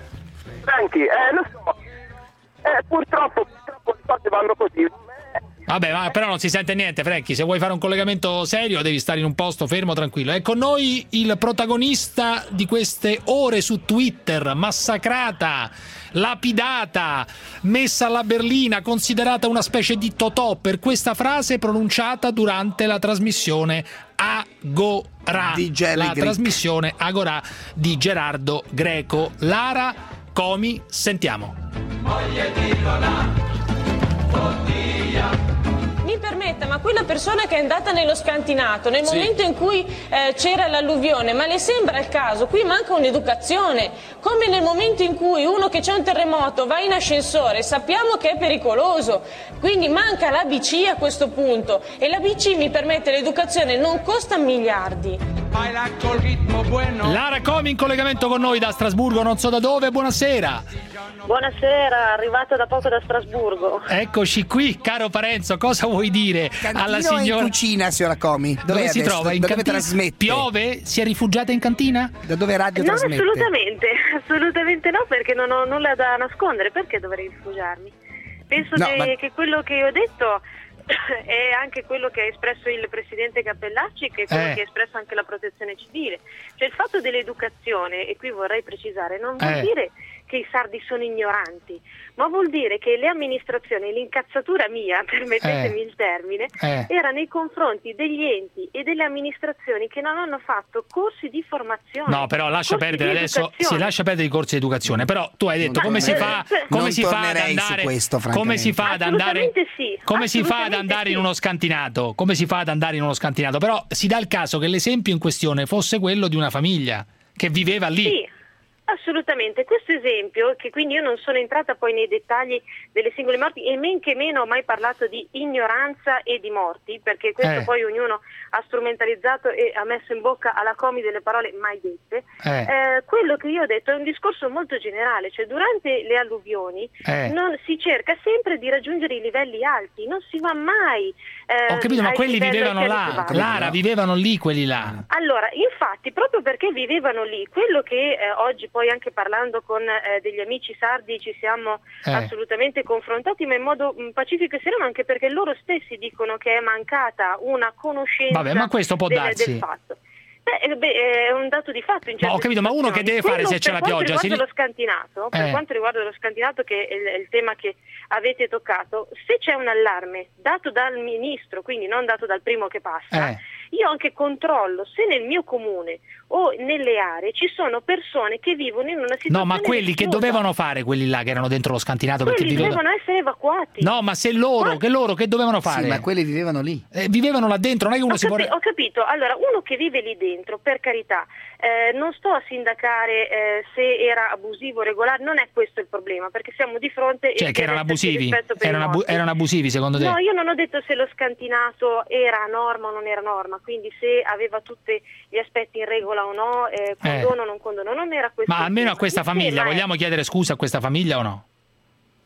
Franchi, eh, lo so. Eh, purtroppo, purtroppo le cose vanno così. Vabbè, ma però non si sente niente, Franchi. Se vuoi fare un collegamento serio, devi stare in un posto fermo, tranquillo. È con noi il protagonista di queste ore su Twitter, massacrata, lapidata, messa alla berlina, considerata una specie di totò per questa frase pronunciata durante la trasmissione Agora. Di Jelly la Greek. trasmissione Agora di Gerardo Greco. Lara Comi, sentiamo. Mi permetta, ma quella persona che è andata nello scantinato nel Sì. momento in cui eh, c'era l'alluvione, ma le sembra il caso? Qui manca un'educazione, come nel momento in cui uno che c'è un terremoto va in ascensore, sappiamo che è pericoloso, quindi manca la BC a questo punto e la BC mi permette l'educazione, non costa miliardi. Lara Comi in collegamento con noi da Strasburgo, non so da dove, buonasera. Buonasera, arrivata da poco da Strasburgo. Eccoci qui, caro Parenzo, cosa vuoi dire alla Cantino signora? in cucina, signora Comi? Dove Dov'è si adesso? trova? In dove cantina? trasmette? Piove? Si è rifugiata in cantina? Da dove radio No, trasmette? assolutamente, (laughs) assolutamente no, perché non ho nulla da nascondere, perché dovrei rifugiarmi? Penso No, che, ma- che quello che ho detto (coughs) è anche quello che ha espresso il presidente Cappellacci, che è quello Eh. che ha espresso anche la protezione civile. Cioè il fatto dell'educazione, e qui vorrei precisare, non vuol Eh. dire che i sardi sono ignoranti, ma vuol dire che le amministrazioni, l'incazzatura mia, (laughs) permettetemi Eh. il termine, Eh. era nei confronti degli enti e delle amministrazioni che non hanno fatto corsi di formazione. No, però lascia perdere adesso, si lascia perdere i corsi di educazione, però tu hai detto Ma- come si fa, come si fa ad andare questo, come si fa ad andare Assolutamente sì, come si fa ad andare in sì. uno scantinato? Come si fa ad andare in uno scantinato? Però si dà il caso che l'esempio in questione fosse quello di una famiglia che viveva lì. Sì, assolutamente. Questo esempio, che quindi io non sono entrata poi nei dettagli delle singole morti e men che meno ho mai parlato di ignoranza e di morti, perché questo Eh. poi ognuno ha strumentalizzato e ha messo in bocca alla comi delle parole mai dette. Eh. Eh, quello che io ho detto è un discorso molto generale, cioè durante le alluvioni Eh. non si cerca sempre di raggiungere i livelli alti, non si va mai. Eh, Ho capito, ma quelli vivevano là. Lara, vivevano lì quelli là. Allora, infatti, proprio perché vivevano lì, quello che eh, oggi poi anche parlando con eh, degli amici sardi ci siamo Eh. assolutamente confrontati, ma in modo mh, pacifico e sereno, anche perché loro stessi dicono che è mancata una conoscenza Vabbè, ma questo può del, darsi. del fatto. Beh, eh, beh, è un dato di fatto in Ma ho capito, ma uno che deve fare Quello se c'è per la pioggia? Si lo scantinato, per Eh. quanto riguarda lo scantinato che è il, il tema che avete toccato, se c'è un allarme dato dal ministro, quindi non dato dal primo che passa, Eh. io anche controllo se nel mio comune o nelle aree ci sono persone che vivono in una situazione No, ma quelli che rischiosa. dovevano fare quelli là che erano dentro lo scantinato perché quelli vivevano devono essere evacuati. No, ma se loro, che loro che dovevano fare? Sì, ma quelli vivevano lì. Eh, vivevano là dentro, non è che uno Ho, si può capi- ho capito, allora uno che vive lì dentro, per carità, eh, non sto a sindacare eh, se era abusivo o regolare, non è questo il problema, perché siamo di fronte Cioè, che erano abusivi? Erano, abu- erano abusivi secondo te? No, io non ho detto se lo scantinato era norma o non era norma, quindi se aveva tutti gli aspetti in regola o no, eh, condono o non condono, non era questo. Ma almeno a questa famiglia, vogliamo chiedere scusa a questa famiglia o no?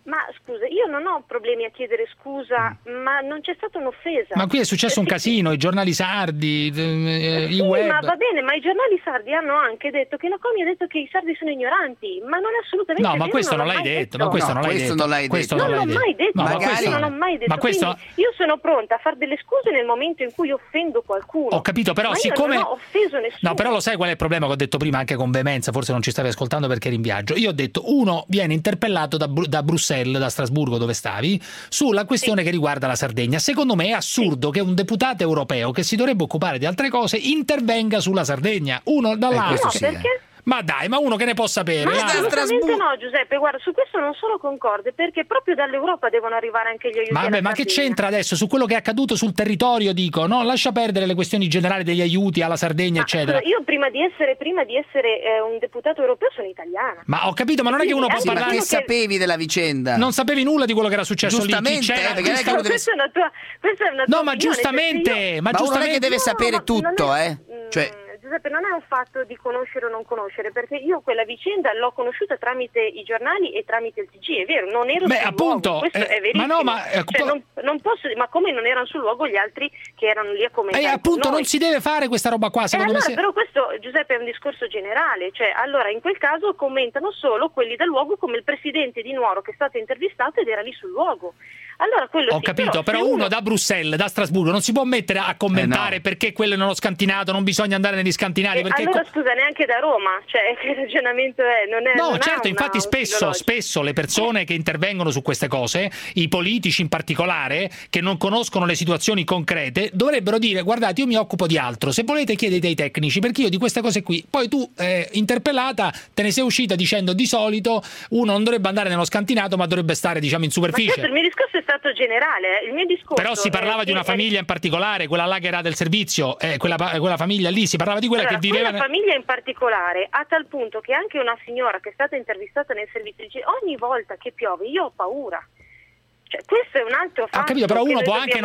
Ma scusa, io non ho problemi a chiedere scusa, ma non c'è stata un'offesa. Mm. Ma qui è successo un Eh, sì, casino, i giornali sardi, eh, i Sì, web. ma va bene, ma i giornali sardi hanno anche detto che la Comi ha detto che i sardi sono ignoranti, ma non è assolutamente No, ma vero, questo non l'hai detto, ma questo No, non l'hai questo detto. non l'hai Questo non l'hai mai detto. detto, No, ma questo non l'ho mai detto. Ma questo Quindi io sono pronta a fare delle scuse nel momento in cui offendo qualcuno. Ho capito, però ma io siccome non ho offeso nessuno. No, però lo sai qual è il problema che ho detto prima anche con veemenza, forse non ci stavi ascoltando perché eri in viaggio. Io ho detto uno viene interpellato da, Bru- da Bruxelles, da Strasburgo dove stavi, sulla questione che riguarda la Sardegna. Secondo me è assurdo che un deputato europeo che si dovrebbe occupare di altre cose intervenga sulla Sardegna. Uno dall'altro. No, perché? Ma dai, ma uno che ne può sapere? Ma assolutamente no, Giuseppe, guarda, su questo non sono concorde, perché proprio dall'Europa devono arrivare anche gli aiuti Ma, vabbè, ma che c'entra adesso su quello che è accaduto sul territorio? Dico, no, lascia perdere le questioni generali degli aiuti alla Sardegna, eccetera. Scusa, io prima di essere, prima di essere eh, un deputato europeo sono italiana. Ma ho capito, ma non è che uno può ma parlare. che sapevi della vicenda? Non sapevi nulla di quello che era successo lì. Giustamente, Chi c'era? eh, perché non è che uno deve- Questa è una tua, questa è una tua No, ma giustamente, io- ma Ma uno non è giustamente che deve No, sapere ma non tutto, è- eh? Cioè, Mm, Giuseppe, non è un fatto di conoscere o non conoscere, perché io quella vicenda l'ho conosciuta tramite i giornali e tramite il TG, è vero, non ero Beh, sul appunto, luogo, questo eh, è verissimo. ma no, ma, eh, Cioè, non, non posso, ma come non erano sul luogo gli altri che erano lì a commentare? E con appunto non si deve fare questa roba qua, Eh, secondo allora, me. però questo Giuseppe è un discorso generale, cioè allora in quel caso commentano solo quelli del luogo come il presidente di Nuoro che è stato intervistato ed era lì sul luogo. Allora quello Ho sì, capito, però, se uno da Bruxelles, da Strasburgo, non si può mettere a commentare perché quello non ho scantinato, non bisogna andare negli scantinati. Eh, Perché allora co- scusa, neanche da Roma, cioè (laughs) che ragionamento è? Non è No, non certo, una- infatti spesso, spesso le persone che intervengono su queste cose, i politici in particolare, che non conoscono le situazioni concrete, dovrebbero dire guardate io mi occupo di altro, se volete chiedete ai tecnici, perché io di queste cose qui, poi tu eh, interpellata te ne sei uscita dicendo di solito uno non dovrebbe andare nello scantinato ma dovrebbe stare diciamo in Ma certo, superficie. il mio discorso è stato generale. eh. Il mio discorso. Però si parlava di una famiglia in particolare, quella là che era del servizio, eh, quella, quella famiglia lì, si parlava di quella Allora, che viveva... quella famiglia in particolare, a tal punto che anche una signora che è stata intervistata nel servizio dice ogni volta che piove io ho paura. Cioè, questo è un altro fatto. Ho capito, però uno può anche,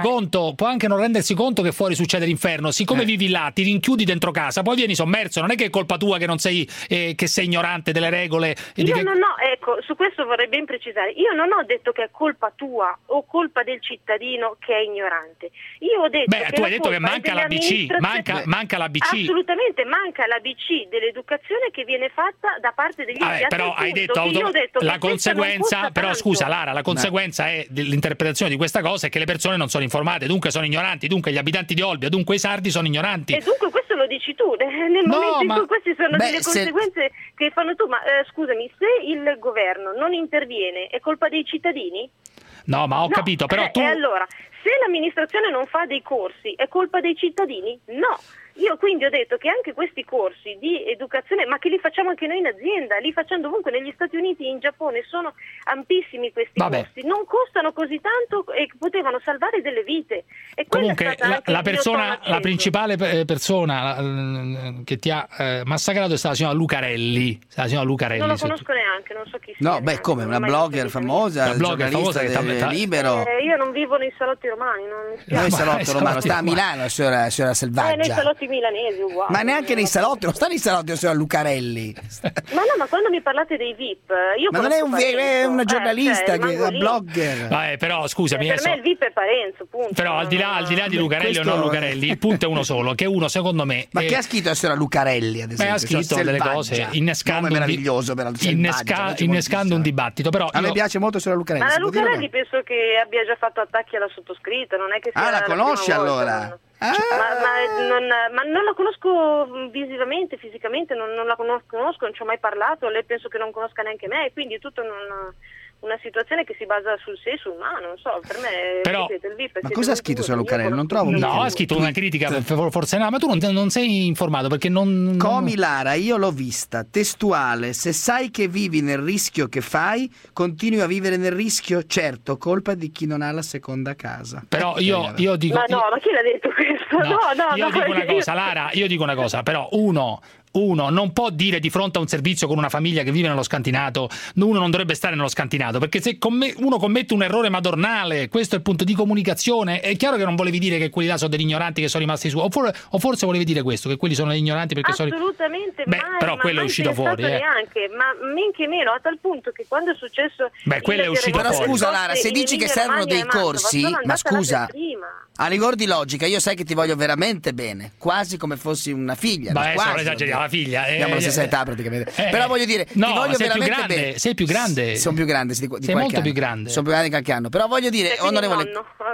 conto, può anche non rendersi conto che fuori succede l'inferno. Eh. Siccome vivi là, ti rinchiudi dentro casa, poi vieni sommerso. Non è che è colpa tua che non sei, eh, che sei ignorante delle regole. e di Io che- non ho, ecco, su questo vorrei ben precisare, io non ho detto che è colpa tua o colpa del cittadino che è ignorante. Io ho detto Beh, che tu hai detto che manca l'ABC, manca, manca l'ABC. Assolutamente, manca l'ABC dell'educazione che viene fatta da parte degli Vabbè, a tal però hai detto, che auto- detto la conseguenza, però tanto. scusa Lara, la conseguenza è dell'interpretazione di questa cosa è che le persone non sono informate, dunque sono ignoranti, dunque gli abitanti di Olbia, dunque i sardi sono ignoranti. E dunque questo lo dici tu, nel No, momento in ma- cui queste sono Beh, delle se- conseguenze che fanno tu, ma eh, scusami, se il governo non interviene è colpa dei cittadini? No, ma ho No. capito, però Eh, tu E allora, se l'amministrazione non fa dei corsi, è colpa dei cittadini? No. Io quindi ho detto che anche questi corsi di educazione, ma che li facciamo anche noi in azienda, li facciamo dovunque, negli Stati Uniti e in Giappone sono ampissimi questi Vabbè. corsi, non costano così tanto e potevano salvare delle vite. E Comunque, la, la mio persona, la principale eh, persona eh, che ti ha eh, massacrato è stata la signora Lucarelli. La signora Lucarelli. Non tu- conosco neanche, non so chi sia. No, beh, come? Una blogger famosa, Una blogger famosa che del Libero. Eh, io non vivo nei salotti romani, non (laughs) spiace. Non è salotto (laughs) esatto, romano, sta a Milano, la signora, la signora Eh, salotti milanesi uguale. Ma neanche nei salotti, non sta nei salotti la signora Lucarelli. Ma no, ma quando mi parlate dei VIP, io Ma non è, un, ve- è una Eh, giornalista, cioè, che è una blogger. Vabbè, però scusami, Per adesso- me il VIP è Parenzo, punto. però al di là, al di là di Beh, Lucarelli o questo- non Lucarelli, il punto è uno solo, che uno secondo me... Ma eh, che ha scritto la signora Lucarelli, ad Beh, esempio? ha scritto Cioè, delle cose innescando, un meraviglioso però, innesca- innescando un dibattito. Però A me piace molto la signora Lucarelli. Ma la o? Lucarelli penso che abbia già fatto attacchi alla sottoscritta, non è che sia Ah, la conosci volta, allora? No. Ma, ma non, ma non la conosco visivamente, fisicamente, non, non la conosco, non ci ho mai parlato, lei penso che non conosca neanche me, quindi è tutta una, situazione che si basa sul sé, sul umano, non so, per me Però- siete il VIP. Ma siete cosa ha scritto sulla Lucarelli? Non trovo No, ha scritto una critica, forse no, ma tu non, non sei informato perché non... Comi Lara, io l'ho vista, testuale, se sai che vivi nel rischio che fai, continui a vivere nel rischio, certo, colpa di chi non ha la seconda casa. Però io, io dico... Ma no, ma chi l'ha detto questo? No, no, io no, dico una io- cosa, Lara, io dico una cosa, però uno, uno non può dire di fronte a un servizio con una famiglia che vive nello scantinato, uno non dovrebbe stare nello scantinato, perché se comme- uno commette un errore madornale, questo è il punto di comunicazione, è chiaro che non volevi dire che quelli là sono degli ignoranti che sono rimasti su, o, for- o forse volevi dire questo, che quelli sono degli ignoranti perché sono... Assolutamente Beh, mai, però ma quello è uscito fuori, eh. neanche, ma men che meno, a tal punto che quando è successo Beh, quello è uscito Però fuori. del scusa Lara, se dici che servono dei corsi, ma scusa, a rigor di logica, io sai che ti voglio veramente bene, quasi come fossi una figlia. Beh, quasi, sono esagerato, la figlia. eh, Abbiamo la stessa eh, età praticamente. eh, Però voglio dire, no, ti voglio sei più veramente grande, bene. sei più grande. Sono più grande, di, di Sei qualche molto più anno. grande. Sono più grande di qualche anno. Però voglio dire, onorevole,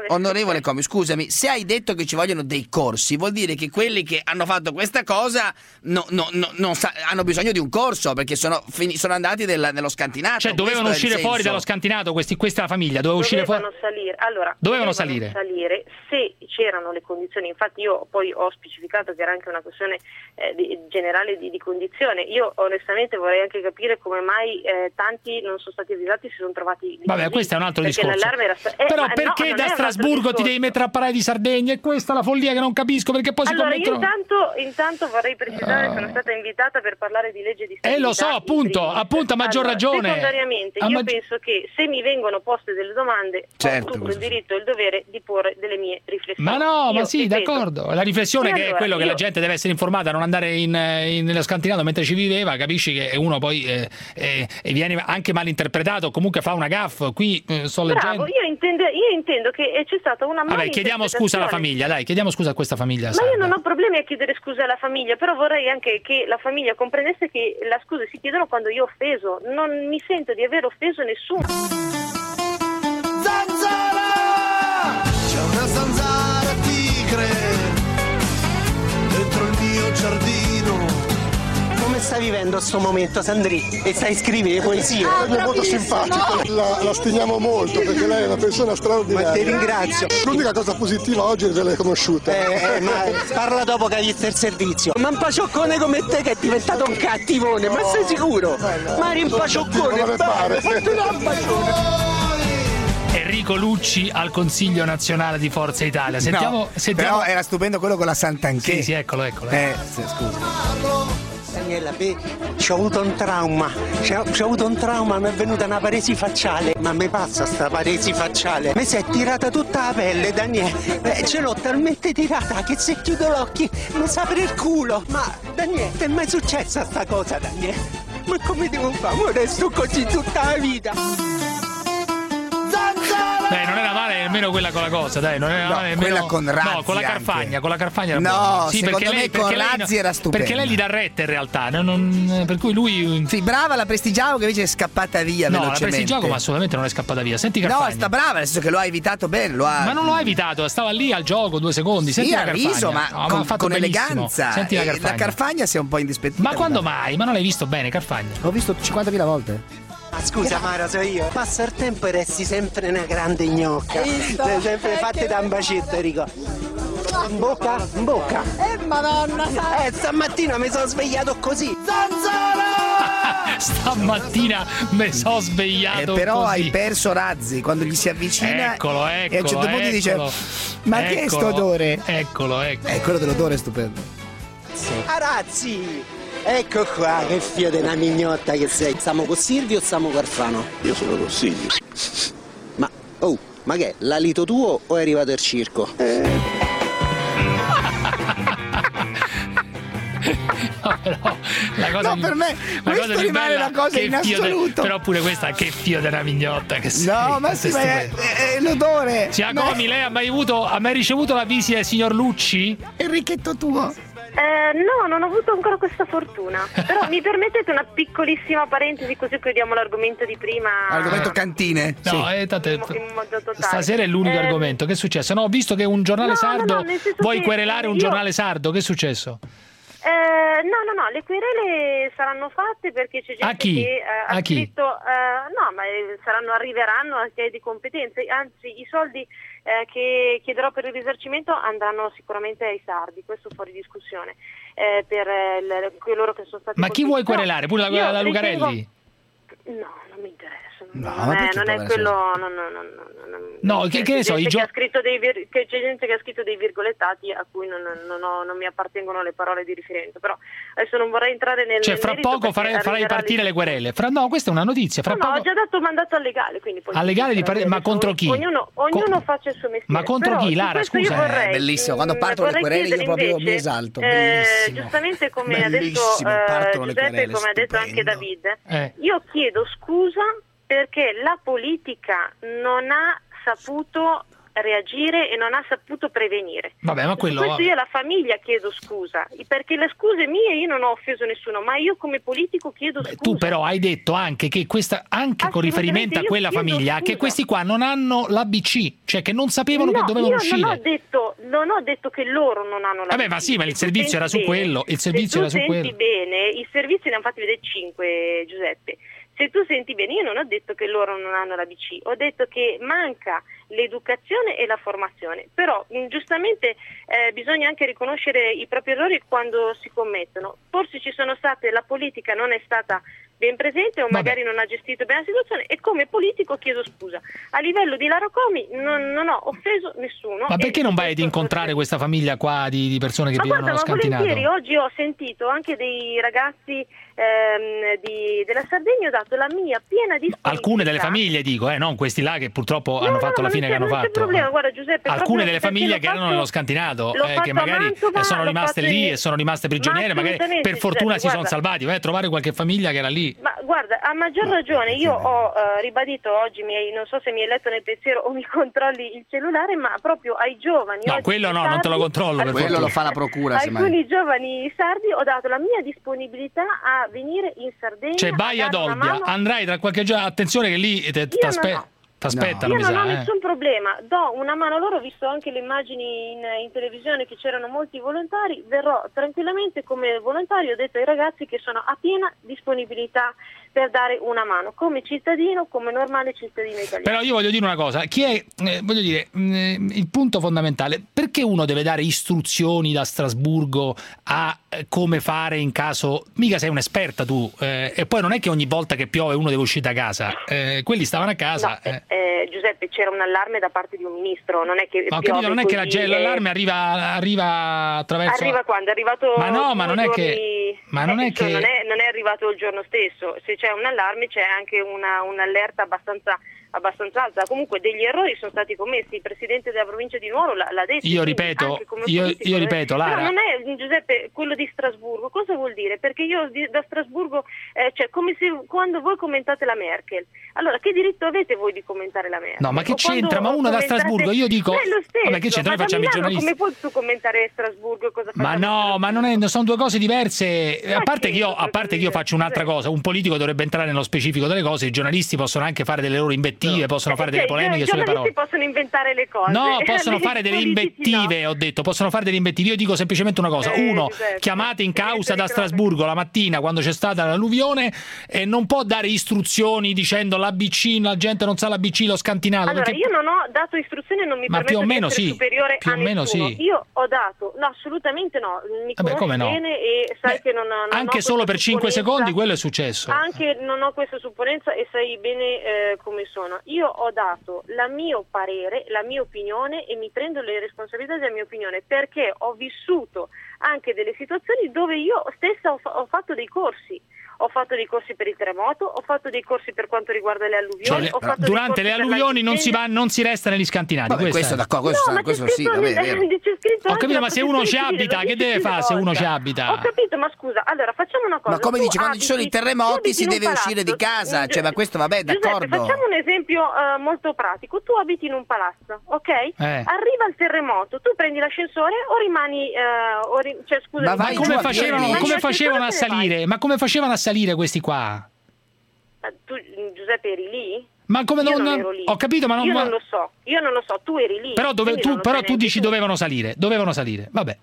onorevole Comi, scusami, se hai detto che ci vogliono dei corsi, vuol dire che quelli che hanno fatto questa cosa no- no- no- non sa- hanno bisogno di un corso perché sono, fini- sono andati del- nello scantinato. Cioè, dovevano uscire fuori dallo scantinato, questi, questa è la famiglia, doveva uscire fuori... Dovevano salire. Allora, Dovevano salire. salire se c'erano le condizioni. Infatti, io poi ho specificato che era anche una questione eh, di- generale di, di condizione. Io onestamente vorrei anche capire come mai eh, tanti non sono stati avvisati, si sono trovati. lì Vabbè, questo è un altro perché discorso. l'allarme era sta- eh, Però ma no, perché non da è Strasburgo ti devi mettere a parlare di Sardegna? E questa è la follia che non capisco perché poi Allora, si io commettono... intanto, intanto vorrei precisare che sono stata invitata per parlare di legge di Eh, lo stabilità so, appunto, primis. appunto, a maggior Allora, ragione. Secondariamente, A io maggi- penso che se mi vengono poste delle domande, Certo, ho tutto il diritto e il dovere di porre delle mie riflessioni. Ma no, ma Io, sì, ripeto, d'accordo. La riflessione che è allora, quello che io- la gente deve essere informata, non andare in, in- nello scantinato mentre ci viveva, capisci che uno poi eh, eh, viene anche malinterpretato, comunque fa una gaff. Qui eh, sto leggendo. Bravo, io intendo, io intendo che eh, c'è stata una Vabbè, chiediamo scusa alla famiglia, dai, chiediamo scusa a questa famiglia. Ma sarda. io non ho problemi a chiedere scusa alla famiglia, però vorrei anche che la famiglia comprendesse che le scuse si chiedono quando io ho offeso. Non mi sento di aver offeso nessuno. Zanzara! C'è una zanzara mio giardino. Come stai vivendo sto momento, Sandri? E stai scrivendo poesie? È molto simpatico, la, la stimiamo molto perché lei è una persona straordinaria. Ma ti ringrazio. L'unica cosa positiva oggi è che l'hai conosciuta. Eh, eh, ma parla dopo che hai visto il servizio. Ma un pacioccone come te che è diventato un cattivone, ma sei sicuro? Ma eri un pacioccone, ma un bacione. Enrico Lucci al Consiglio Nazionale di Forza Italia. Sentiamo, No, sentiamo... Però era stupendo quello con la Sant'Anché. Sì, sì, eccolo, eccolo. Eh, sì, scusa. Daniela, beh, c'ho avuto un trauma, c'ho, c'ho avuto un trauma, mi è venuta una paresi facciale, ma mi passa sta paresi facciale, mi si è tirata tutta la pelle, Daniele, Eh, ce l'ho talmente tirata che se chiudo l'occhio mi sa per il culo, ma Daniele, ti è mai successa sta cosa, Daniele? Ma come devo fare? Ora resto così tutta la vita. Beh, non era male nemmeno quella con la cosa, dai, non era No, male nemmeno... quella con Razzi No, con la anche. Carfagna, con la Carfagna era No, buona. Sì, secondo me lei, con perché lei Razzi no- era stupenda. Perché lei gli dà retta in realtà, non- non- per cui lui... Sì, brava la Prestigiacomo che invece è scappata via No, la velocemente. Prestigiacomo assolutamente non è scappata via. Senti No, Carfagna. sta brava, nel senso che lo ha evitato bene, lo ha... Ma non lo ha evitato, stava lì al gioco due secondi. Senti Sì, la ha Carfagna. riso, ma No, con, ha fatto con eleganza. Senti la E Carfagna. Carfagna si è un po' indispettita. Ma quando mai? Ma non l'hai visto bene, Carfagna? L'ho visto 50.000 volte. Ma scusa Mara, so io. Passa il tempo e resti sempre una grande gnocca. Sei sempre fatte da un bacetto, Enrico. In bocca? In bocca. Eh, madonna, Eh, stamattina mi sono svegliato così. (laughs) Stamattina mi sono svegliato Eh, però così. hai perso Razzi quando gli si avvicina Eccolo, e a un eccolo, certo punto dice eccolo. ma che è Eccolo, sto odore? Eccolo, ecco. Eh, quello dell'odore è stupendo. Arazzi! Ecco qua, che fio di una mignotta che sei. Stiamo con Silvio o stiamo con Arfano? Io sono con Silvio. Ma, oh, ma che è? L'alito tuo o è arrivato il circo? (laughs) No, però la cosa No, per me la questo rimane bella, la cosa in fio de- assoluto. però pure questa che fio della mignotta che sei. No, ma sì, ma è, è- è l'odore. Giacomi, lei ha mai avuto ha mai ricevuto la visita del signor Lucci? Enrichetto tuo. Eh, no, non ho avuto ancora questa fortuna. Però (laughs) mi permettete una piccolissima parentesi così chiudiamo l'argomento di prima. Argomento cantine. No, eh, tanto- in, in modo totale. Stasera è l'unico Eh, argomento. Che è successo? No, ho visto che un giornale No, no, sardo. no, senso vuoi che querelare un io- giornale sardo? Che è successo? Eh, no, no, no, le querele saranno fatte perché c'è gente che eh, ha scritto, eh, no, ma eh, saranno, arriveranno anche di competenze, anzi i soldi eh, che chiederò per il risarcimento andranno sicuramente ai sardi, questo fuori discussione, eh, per eh, il- coloro che sono stati Ma chi vuoi querelare? Pure la, la Lucarelli? ritengo- No, non mi interessa. No, non ma è, non è quello. Non, non, non, non- non- No, che, che ne so, c'è i gente gio- che ha scritto dei vir- che c'è gente che ha scritto dei virgolettati a cui non, non ho- non mi appartengono le parole di riferimento. Però adesso non vorrei entrare nel. Cioè, fra poco farai, farai partire lì- le querele. Fra, no, questa è una notizia. Fra No, no, poco... ho già dato mandato al legale, quindi poi Al legale di par- ma contro chi? Ognuno, ognuno faccia il suo mestiere. Ma contro Però chi, Lara? Scusa. vorrei, Eh, bellissimo, quando mm, partono le querele io proprio mi invece, esalto, eh, bellissimo. giustamente come ha detto eh, Giuseppe, come ha detto anche. David, Eh. io chiedo scusa perché la politica non ha saputo reagire e non ha saputo prevenire. Vabbè, ma quello. questo io alla famiglia chiedo scusa, perché le scuse mie io non ho offeso nessuno, ma io come politico chiedo scusa. Tu però hai detto anche che questa, anche con riferimento a quella famiglia, scusa. che questi qua non hanno l'ABC, cioè che non sapevano No, che dovevano io uscire. Non ho, detto, non ho detto che loro non hanno la Vabbè, ma sì, ma il servizio era su bene- quello, il se servizio era su senti quello. bene, i servizi ne hanno fatti vedere 5, Giuseppe. Se tu senti bene, io non ho detto che loro non hanno la BC, ho detto che manca l'educazione e la formazione, però mh, giustamente eh, bisogna anche riconoscere i propri errori quando si commettono. Forse ci sono state, la politica non è stata ben presente o magari non ha gestito bene la situazione e come politico chiedo scusa. A livello di Lara Comi non, non ho offeso nessuno. Ma perché non vai ad incontrare questa famiglia qua di, di persone che ma vivono guarda, allo ma scantinato? volentieri, oggi ho sentito anche dei ragazzi ehm, di- della Sardegna, ho dato la mia piena disponibilità. Alcune delle famiglie, dico, eh, non questi là che purtroppo hanno No, fatto no, la fine che hanno fatto. problema, guarda Giuseppe, Alcune delle famiglie che erano nello scantinato, eh, che magari Mantova, sono rimaste lì in- e sono rimaste Ma prigioniere, magari assolutamente, per fortuna Giuseppe, si sono salvati. Vai a trovare qualche famiglia che era lì. Ma guarda, a maggior ragione io ho eh, ribadito oggi, mi hai- non so se mi hai letto nel pensiero o mi (laughs) controlli il cellulare, ma proprio ai giovani. No, quello no, non te lo sardi, controllo. Per Quello fortuna. lo fa la procura. Alcuni giovani sardi ho dato la mia disponibilità a venire in Sardegna. Cioè, a Baia dare una d'Olbia, mano. andrai tra qualche giorno. Attenzione che lì te- Io t'aspettano, Io mi non ho eh. nessun problema, do una mano loro, ho visto anche le immagini in, in televisione che c'erano molti volontari, verrò tranquillamente come volontario, ho detto ai ragazzi che sono a piena disponibilità per dare una mano, come cittadino, come normale cittadino italiano. Però io voglio dire una cosa, chi è, eh, voglio dire, mh, il punto fondamentale, perché uno deve dare istruzioni da Strasburgo a come fare in caso, mica sei un'esperta tu, eh, e poi non è che ogni volta che piove uno deve uscire da casa, eh, quelli stavano a casa. No, eh. eh, Giuseppe, c'era un allarme da parte di un ministro, non è che Ma capito, non è che eh, l'allarme arriva, arriva attraverso... Arriva quando? È arrivato Ma no, ma non è che- giorni- ma non eh, è che- non è, non è arrivato il giorno stesso. Se c'è un allarme c'è anche una, un'allerta abbastanza, abbastanza alta. Comunque degli errori sono stati commessi. Il presidente della provincia di Nuoro l'ha, detto. Io ripeto, io- politico, io eh. ripeto, Lara. Non è Giuseppe quello di Strasburgo. Cosa vuol dire? Perché io da Strasburgo, eh, cioè come se quando voi commentate la Merkel. Allora, che diritto avete voi di commentare la Merkel? No, ma che c'entra? Ma uno da Strasburgo, io dico- Ma lo stesso. Vabbè, che c'entra? Noi Ma facciamo i giornalisti. Come puoi tu commentare Strasburgo Ma no, ma non è, sono due cose diverse. A parte, che io, a parte che io faccio un'altra cosa, un politico dovrebbe entrare nello specifico delle cose, i giornalisti possono anche fare delle loro invettive, possono fare delle polemiche i sulle parole. possono inventare le cose. No, (laughs) possono I fare delle politici no. invettive, ho detto, possono fare delle invettive. Io dico semplicemente una cosa: Eh, uno, Giuseppe, chiamate in causa da Strasburgo la mattina quando c'è stata l'alluvione e non può dare istruzioni dicendo l'ABC, la gente non sa l'ABC, l'ho scantinato. Allora, perché- io non ho dato istruzioni e non mi Ma permetto più o meno sì, superiore più a o meno nessuno. sì. Io ho dato, no, assolutamente no, mi Vabbè, come no? bene e sai che non, non Anche solo per 5 supponenza. secondi quello è successo. Anche non ho questa supponenza e sai bene eh, come sono. Io ho dato la mio parere, la mia opinione e mi prendo le responsabilità della mia opinione perché ho vissuto anche delle situazioni dove io stessa ho, fa- ho fatto dei corsi. Ho fatto dei corsi per il terremoto, ho fatto dei corsi per quanto riguarda le Cioè, alluvioni. le- ho fatto dei durante le alluvioni non si, va, non si resta negli scantinati. Vabbè, questo è- d'accordo, questo, No, questo sì, vabbè, Ho capito, ma se uno ci abita, che deve fare dice se uno ci abita? Ho capito, ma scusa, allora facciamo una cosa. Ma come Tu dici, quando ci sono i terremoti si deve uscire di casa, cioè, ma questo vabbè, d'accordo. facciamo un esempio eh, molto pratico. Tu abiti in un palazzo, ok? Eh. Arriva il terremoto, tu prendi l'ascensore o rimani... eh, o ri- cioè, scusa, Ma come facevano, come facevano a salire? Ma come facevano a salire questi qua? Ma Tu, Giuseppe, eri lì? Ma come non- non ho capito, ma non- Io ma- non lo so, io non lo so, tu eri lì. Però, dove- tu, non però tu dici dovevano salire, dovevano salire. Vabbè.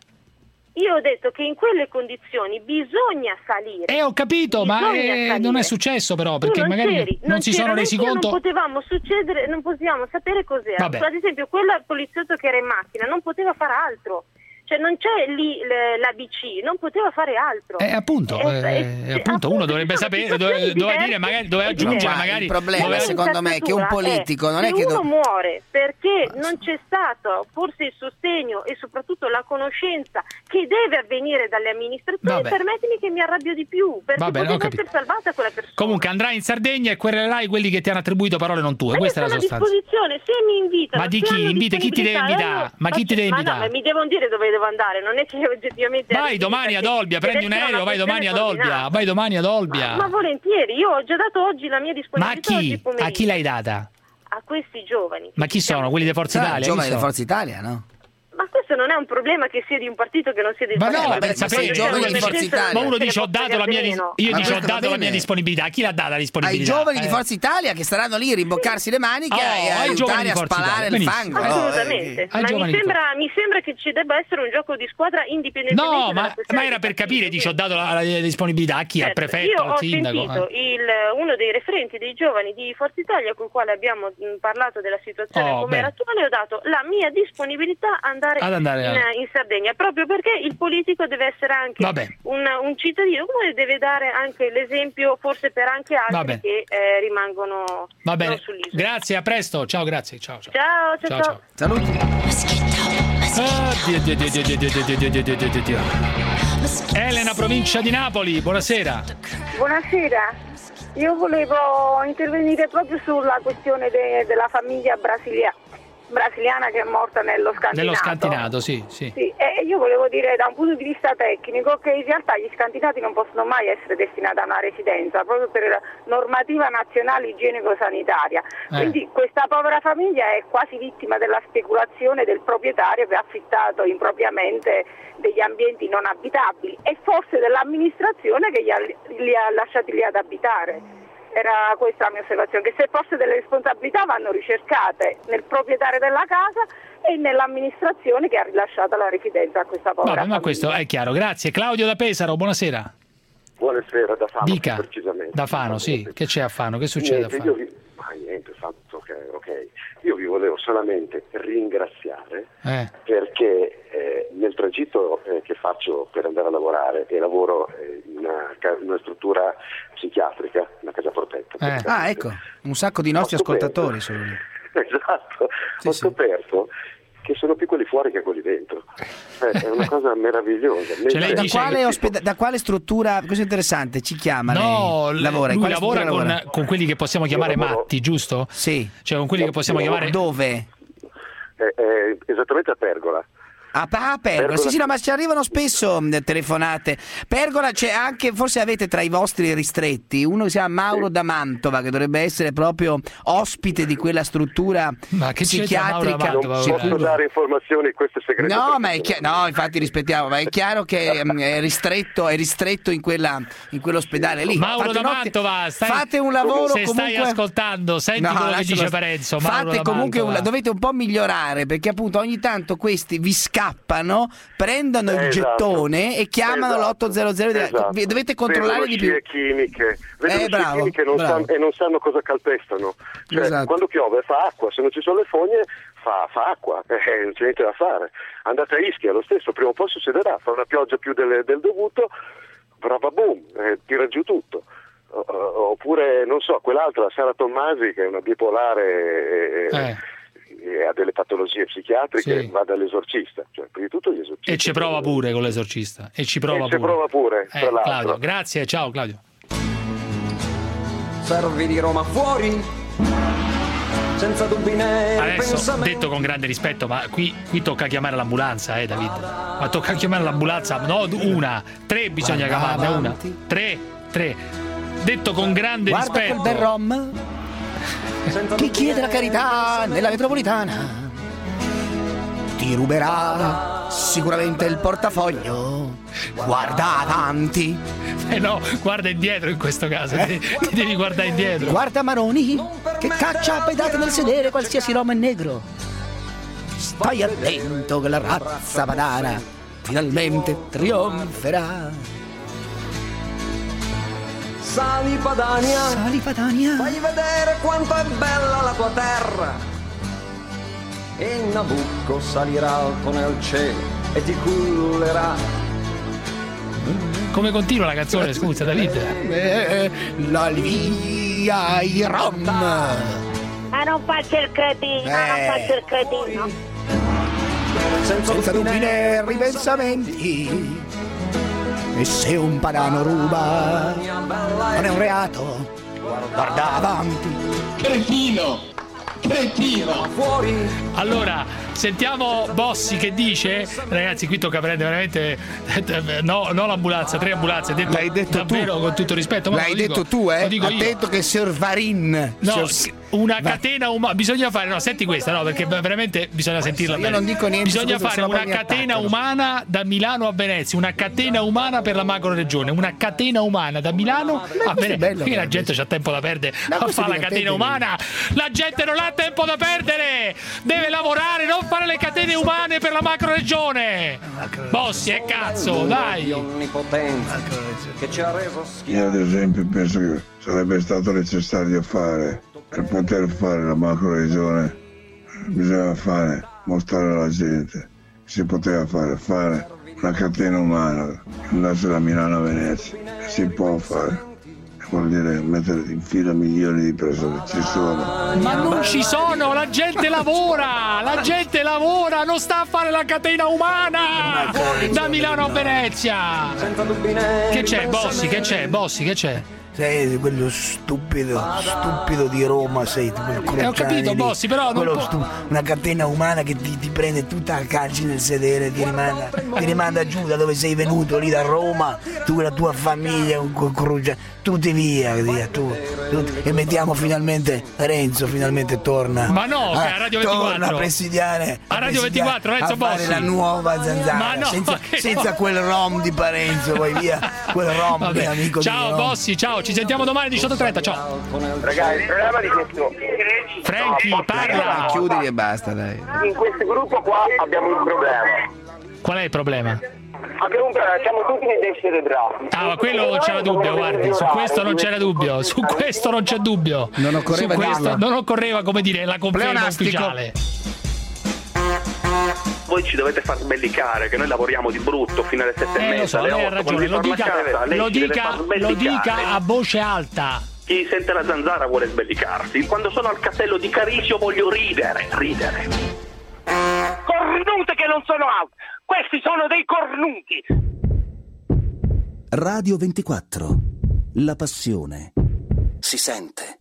Io ho detto che in quelle condizioni bisogna salire. Eh, ho capito, ma Bisogna eh, salire. non è successo però, Tu perché non magari c'eri, non, si sono resi conto. Non potevamo succedere, non potevamo sapere cos'era. Vabbè. Ad esempio, quella poliziotto che era in macchina non poteva fare altro. Cioè non c'è lì l'ABC, non poteva fare altro. Eh, appunto, Eh, eh, eh, appunto, uno dovrebbe sapere, dove- doveva dire magari, doveva aggiungere magari. il problema, doveva- secondo me, è che un politico non è se che uno do- muore perché non c'è stato forse il sostegno e soprattutto la conoscenza che deve avvenire dalle amministrazioni, Vabbè. permettimi che mi arrabbio di più, perché Va bene, ho poteva essere salvata quella persona. Comunque andrai in Sardegna e querelerai quelli che ti hanno attribuito parole non tue. Ma io Questa è la a sostanza. disposizione, se mi invitano. Ma di chi? Invita- chi ti deve invitare? Ma chi ti deve invitare? Mi devono dire dove devo andare, non è che oggettivamente... Vai domani ad Olbia, prendi un aereo, vai domani ad Olbia, vai domani ad Olbia. Ma volentieri, io ho già dato oggi la mia Ma a disponibilità oggi chi? A chi l'hai data? A questi giovani. Ma chi sono? Quelli di Forza Ah, Italia? giovani di? Forza Italia, no? Ma questo non è un problema che sia di un partito che non sia del Ma partito. no, per ma sapere, sei giovani uno di dice- Forza Italia. ma uno ne dice ho dato la mia, io dice ho dato la mia disponibilità. A chi l'ha data la Ai disponibilità? giovani di Eh. Forza Italia che staranno lì a rimboccarsi le maniche Oh, e a ai giovani aiutare di a spalare Italia, il fango. no? Assolutamente, Eh, ai ma mi di sembra, mi sembra che ci debba essere un gioco di squadra indipendentemente No, ma, ma era di per capire, dice ho dato la, la disponibilità a chi? Al Certo, prefetto, Io al ho sindaco? sentito eh. il- uno dei referenti dei giovani di Forza Italia con il quale abbiamo parlato della situazione Oh, come era attuale e ho dato la mia disponibilità ad andare, ad andare in, in, Sardegna, proprio perché il politico deve essere anche un, un, cittadino comune, deve dare anche l'esempio forse per anche altri che eh, rimangono Va bene. Grazie, a presto. Ciao, grazie. Ciao, ciao. Ciao, ciao. ciao, ciao. Saluti. Elena, provincia di Napoli, buonasera. Buonasera. Io volevo intervenire proprio sulla questione de della famiglia brasiliana brasiliana che è morta nello scantinato. Nello scantinato, sì, sì. Sì, e io volevo dire da un punto di vista tecnico che in realtà gli scantinati non possono mai essere destinati a una residenza proprio per normativa nazionale igienico-sanitaria. Eh. Quindi questa povera famiglia è quasi vittima della speculazione del proprietario che ha affittato impropriamente degli ambienti non abitabili e forse dell'amministrazione che gli ha, li ha lasciati lì ad abitare. Era questa la mia osservazione, che se forse delle responsabilità vanno ricercate nel proprietario della casa e nell'amministrazione che ha rilasciato la residenza a questa povera Vabbè, ma questo è chiaro, grazie. Claudio da Pesaro, buonasera. Buonasera da Fano Dica. precisamente. Da Fano, sì. Che c'è a Fano? Che succede a Niente, Fano? io vi- ma niente, fatto che, ok. Io vi volevo solamente ringraziare Eh. perché nel tragitto eh, che faccio per andare a lavorare e lavoro eh, in una, una struttura psichiatrica, una casa protetta. Ah, ecco, un sacco di nostri Ho ascoltatori sono lì. (laughs) Esatto, ho scoperto che sono più quelli fuori che quelli dentro. Cioè, è una (laughs) cosa meravigliosa. Mentre- da, quale ospeda- da quale struttura, questo è interessante, ci chiama? No, lei? lavora, in lui lavora con, lavora? con quelli che possiamo chiamare matti, giusto? Sì. Cioè con quelli che possiamo chiamare... Dove? Eh, eh, esattamente a Pergola. Ah, ah, Pergola. Sì, sì, no, ma ci arrivano spesso mh, telefonate. Pergola c'è anche, forse avete tra i vostri ristretti, uno che si chiama Mauro da Mantova, che dovrebbe essere proprio ospite di quella struttura che c'entra Mauro psichiatrica. Mantova, Non posso dare informazioni, questo è segreto. No, ma è chi- no, infatti rispettiamo, ma è chiaro che mh, è ristretto, è ristretto in, quella, in quell'ospedale lì. Mauro Fate da Mantova, stai- fate un lavoro se stai comunque- ascoltando, senti No, quello che dice. Parenzo. Mauro Fate da comunque un- Mantova. dovete un po' migliorare perché appunto ogni tanto questi vi scappano, prendono il Esatto. gettone e chiamano Esatto. l'800 di- Esatto. dovete controllare di più. chimiche, Eh, bravo, chimiche e non, sanno, e non sanno cosa calpestano. Cioè, Esatto. Quando piove fa acqua, se non ci sono le fogne fa, fa acqua, (laughs) eh, non c'è niente da fare. Andate a Ischia, lo stesso, prima o poi succederà, fa una pioggia più del, del dovuto, brava boom, eh, tira giù tutto. Oppure, non so, quell'altra, Sara Tommasi, che è una bipolare e, Eh. e ha delle patologie psichiatriche, Sì. va dall'esorcista. Cioè, prima di tutto gli esorcisti. E ci prova pure con l'esorcista. E ci prova E ci pure. prova pure, Eh, tra l'altro. Claudio, grazie, ciao Claudio. Servi di Roma fuori, senza dubbi né Adesso detto con grande rispetto, ma qui, qui tocca chiamare l'ambulanza, eh David. Ma tocca chiamare l'ambulanza, no, una, tre bisogna Guarda chiamarne, una. Tre, tre. Detto con grande Guarda quel rispetto. bel rom. Chi chiede la carità nella metropolitana ti ruberà sicuramente il portafoglio. Guarda avanti. Eh no, guarda indietro in questo caso, ti, ti devi guardare indietro. Guarda Maroni che caccia a pedate nel sedere qualsiasi rom è negro. Stai attento che la razza padana finalmente trionferà. Sali Padania, Sali Padania, fai vedere quanto è bella la tua terra. E Nabucco salirà alto nel cielo e ti cullerà. Come continua la canzone, scusa David? Eh, la via i rom. Ma non faccia il cretino, non Eh. faccia il cretino. senza dubbi né ripensamenti. E se un padano ruba, non è un reato. Guarda avanti. Cretino! Cretino! Fuori! Allora, sentiamo Bossi che dice. Ragazzi, qui tocca prendere veramente. (laughs) No, no l'ambulanza, tre ambulanze. Detto L'hai detto davvero con tutto rispetto. ma L'hai lo dico- detto tu, eh? Io. Attento che Sir Varin. No, Sir- una catena umana. Bisogna fare. No, senti questa, no, perché veramente bisogna sentirla Io bene. non dico niente Bisogna fare una catena attaccano. umana da Milano a Venezia, una catena umana per la macro regione, una catena umana da Milano a Venezia. bello, Qui la gente c'ha tempo da perdere Ma a fare la catena umana. La gente non ha tempo da perdere. Deve lavorare, non fare le catene umane per la macro regione. Bossi e cazzo, dai. Onnipotenza che ci ha reso schiavi. Io ad esempio penso che sarebbe stato necessario fare, per poter fare la macro regione, bisognava fare, mostrare alla gente, si poteva fare, fare una catena umana, andarsi da Milano a Venezia, si può fare, vuol dire mettere in fila milioni di persone, ci sono. Ma non ci sono, la gente lavora, la gente lavora, non sta a fare la catena umana da Milano a Venezia. Che c'è, Bossi? Che c'è, Bossi? Che c'è? Sei quello stupido, stupido di Roma, sei tu, quel Eh, ho capito, lì. Bossi, però non stu- una catena umana che ti, ti prende tutta a calci nel sedere, ti rimanda, ti rimanda giù da dove sei venuto, lì da Roma, tu e la tua famiglia con Cruciani, tutti via, via tu, tutti- e mettiamo finalmente Renzo, finalmente torna. Ma no, che a Radio 24. Torna a presidiare. A Radio presidiare, 24, Renzo a fare Bossi. la nuova zanzara, Ma no, senza, senza no. quel rom di Parenzo, poi via, quel rom Vabbè. amico di Ciao. Bossi, ciao, ci sentiamo domani 18.30, ciao. Ragazzi, il problema di questo Franchi, parla. Chiudi e basta, dai. in questo gruppo qua abbiamo un problema. Qual è il problema? Ma comunque siamo tutti dei cerebrati. Ah, ma quello non c'era dubbio, guardi, su questo non c'era dubbio, su questo non c'è dubbio. Non occorreva Su questo dirlo. non occorreva, come dire, la conferma ufficiale. Voi ci dovete far sbellicare, che noi lavoriamo di brutto fino alle sette e Eh, lo mezza, so, alle lei ha otto, ragione, lo dica, casa, lo dica, lo dica a voce alta. Chi sente la zanzara vuole sbellicarsi. Quando sono al castello di Carisio voglio ridere, ridere. Cornute che non sono out! Questi sono dei cornuti! Radio 24. La passione si sente.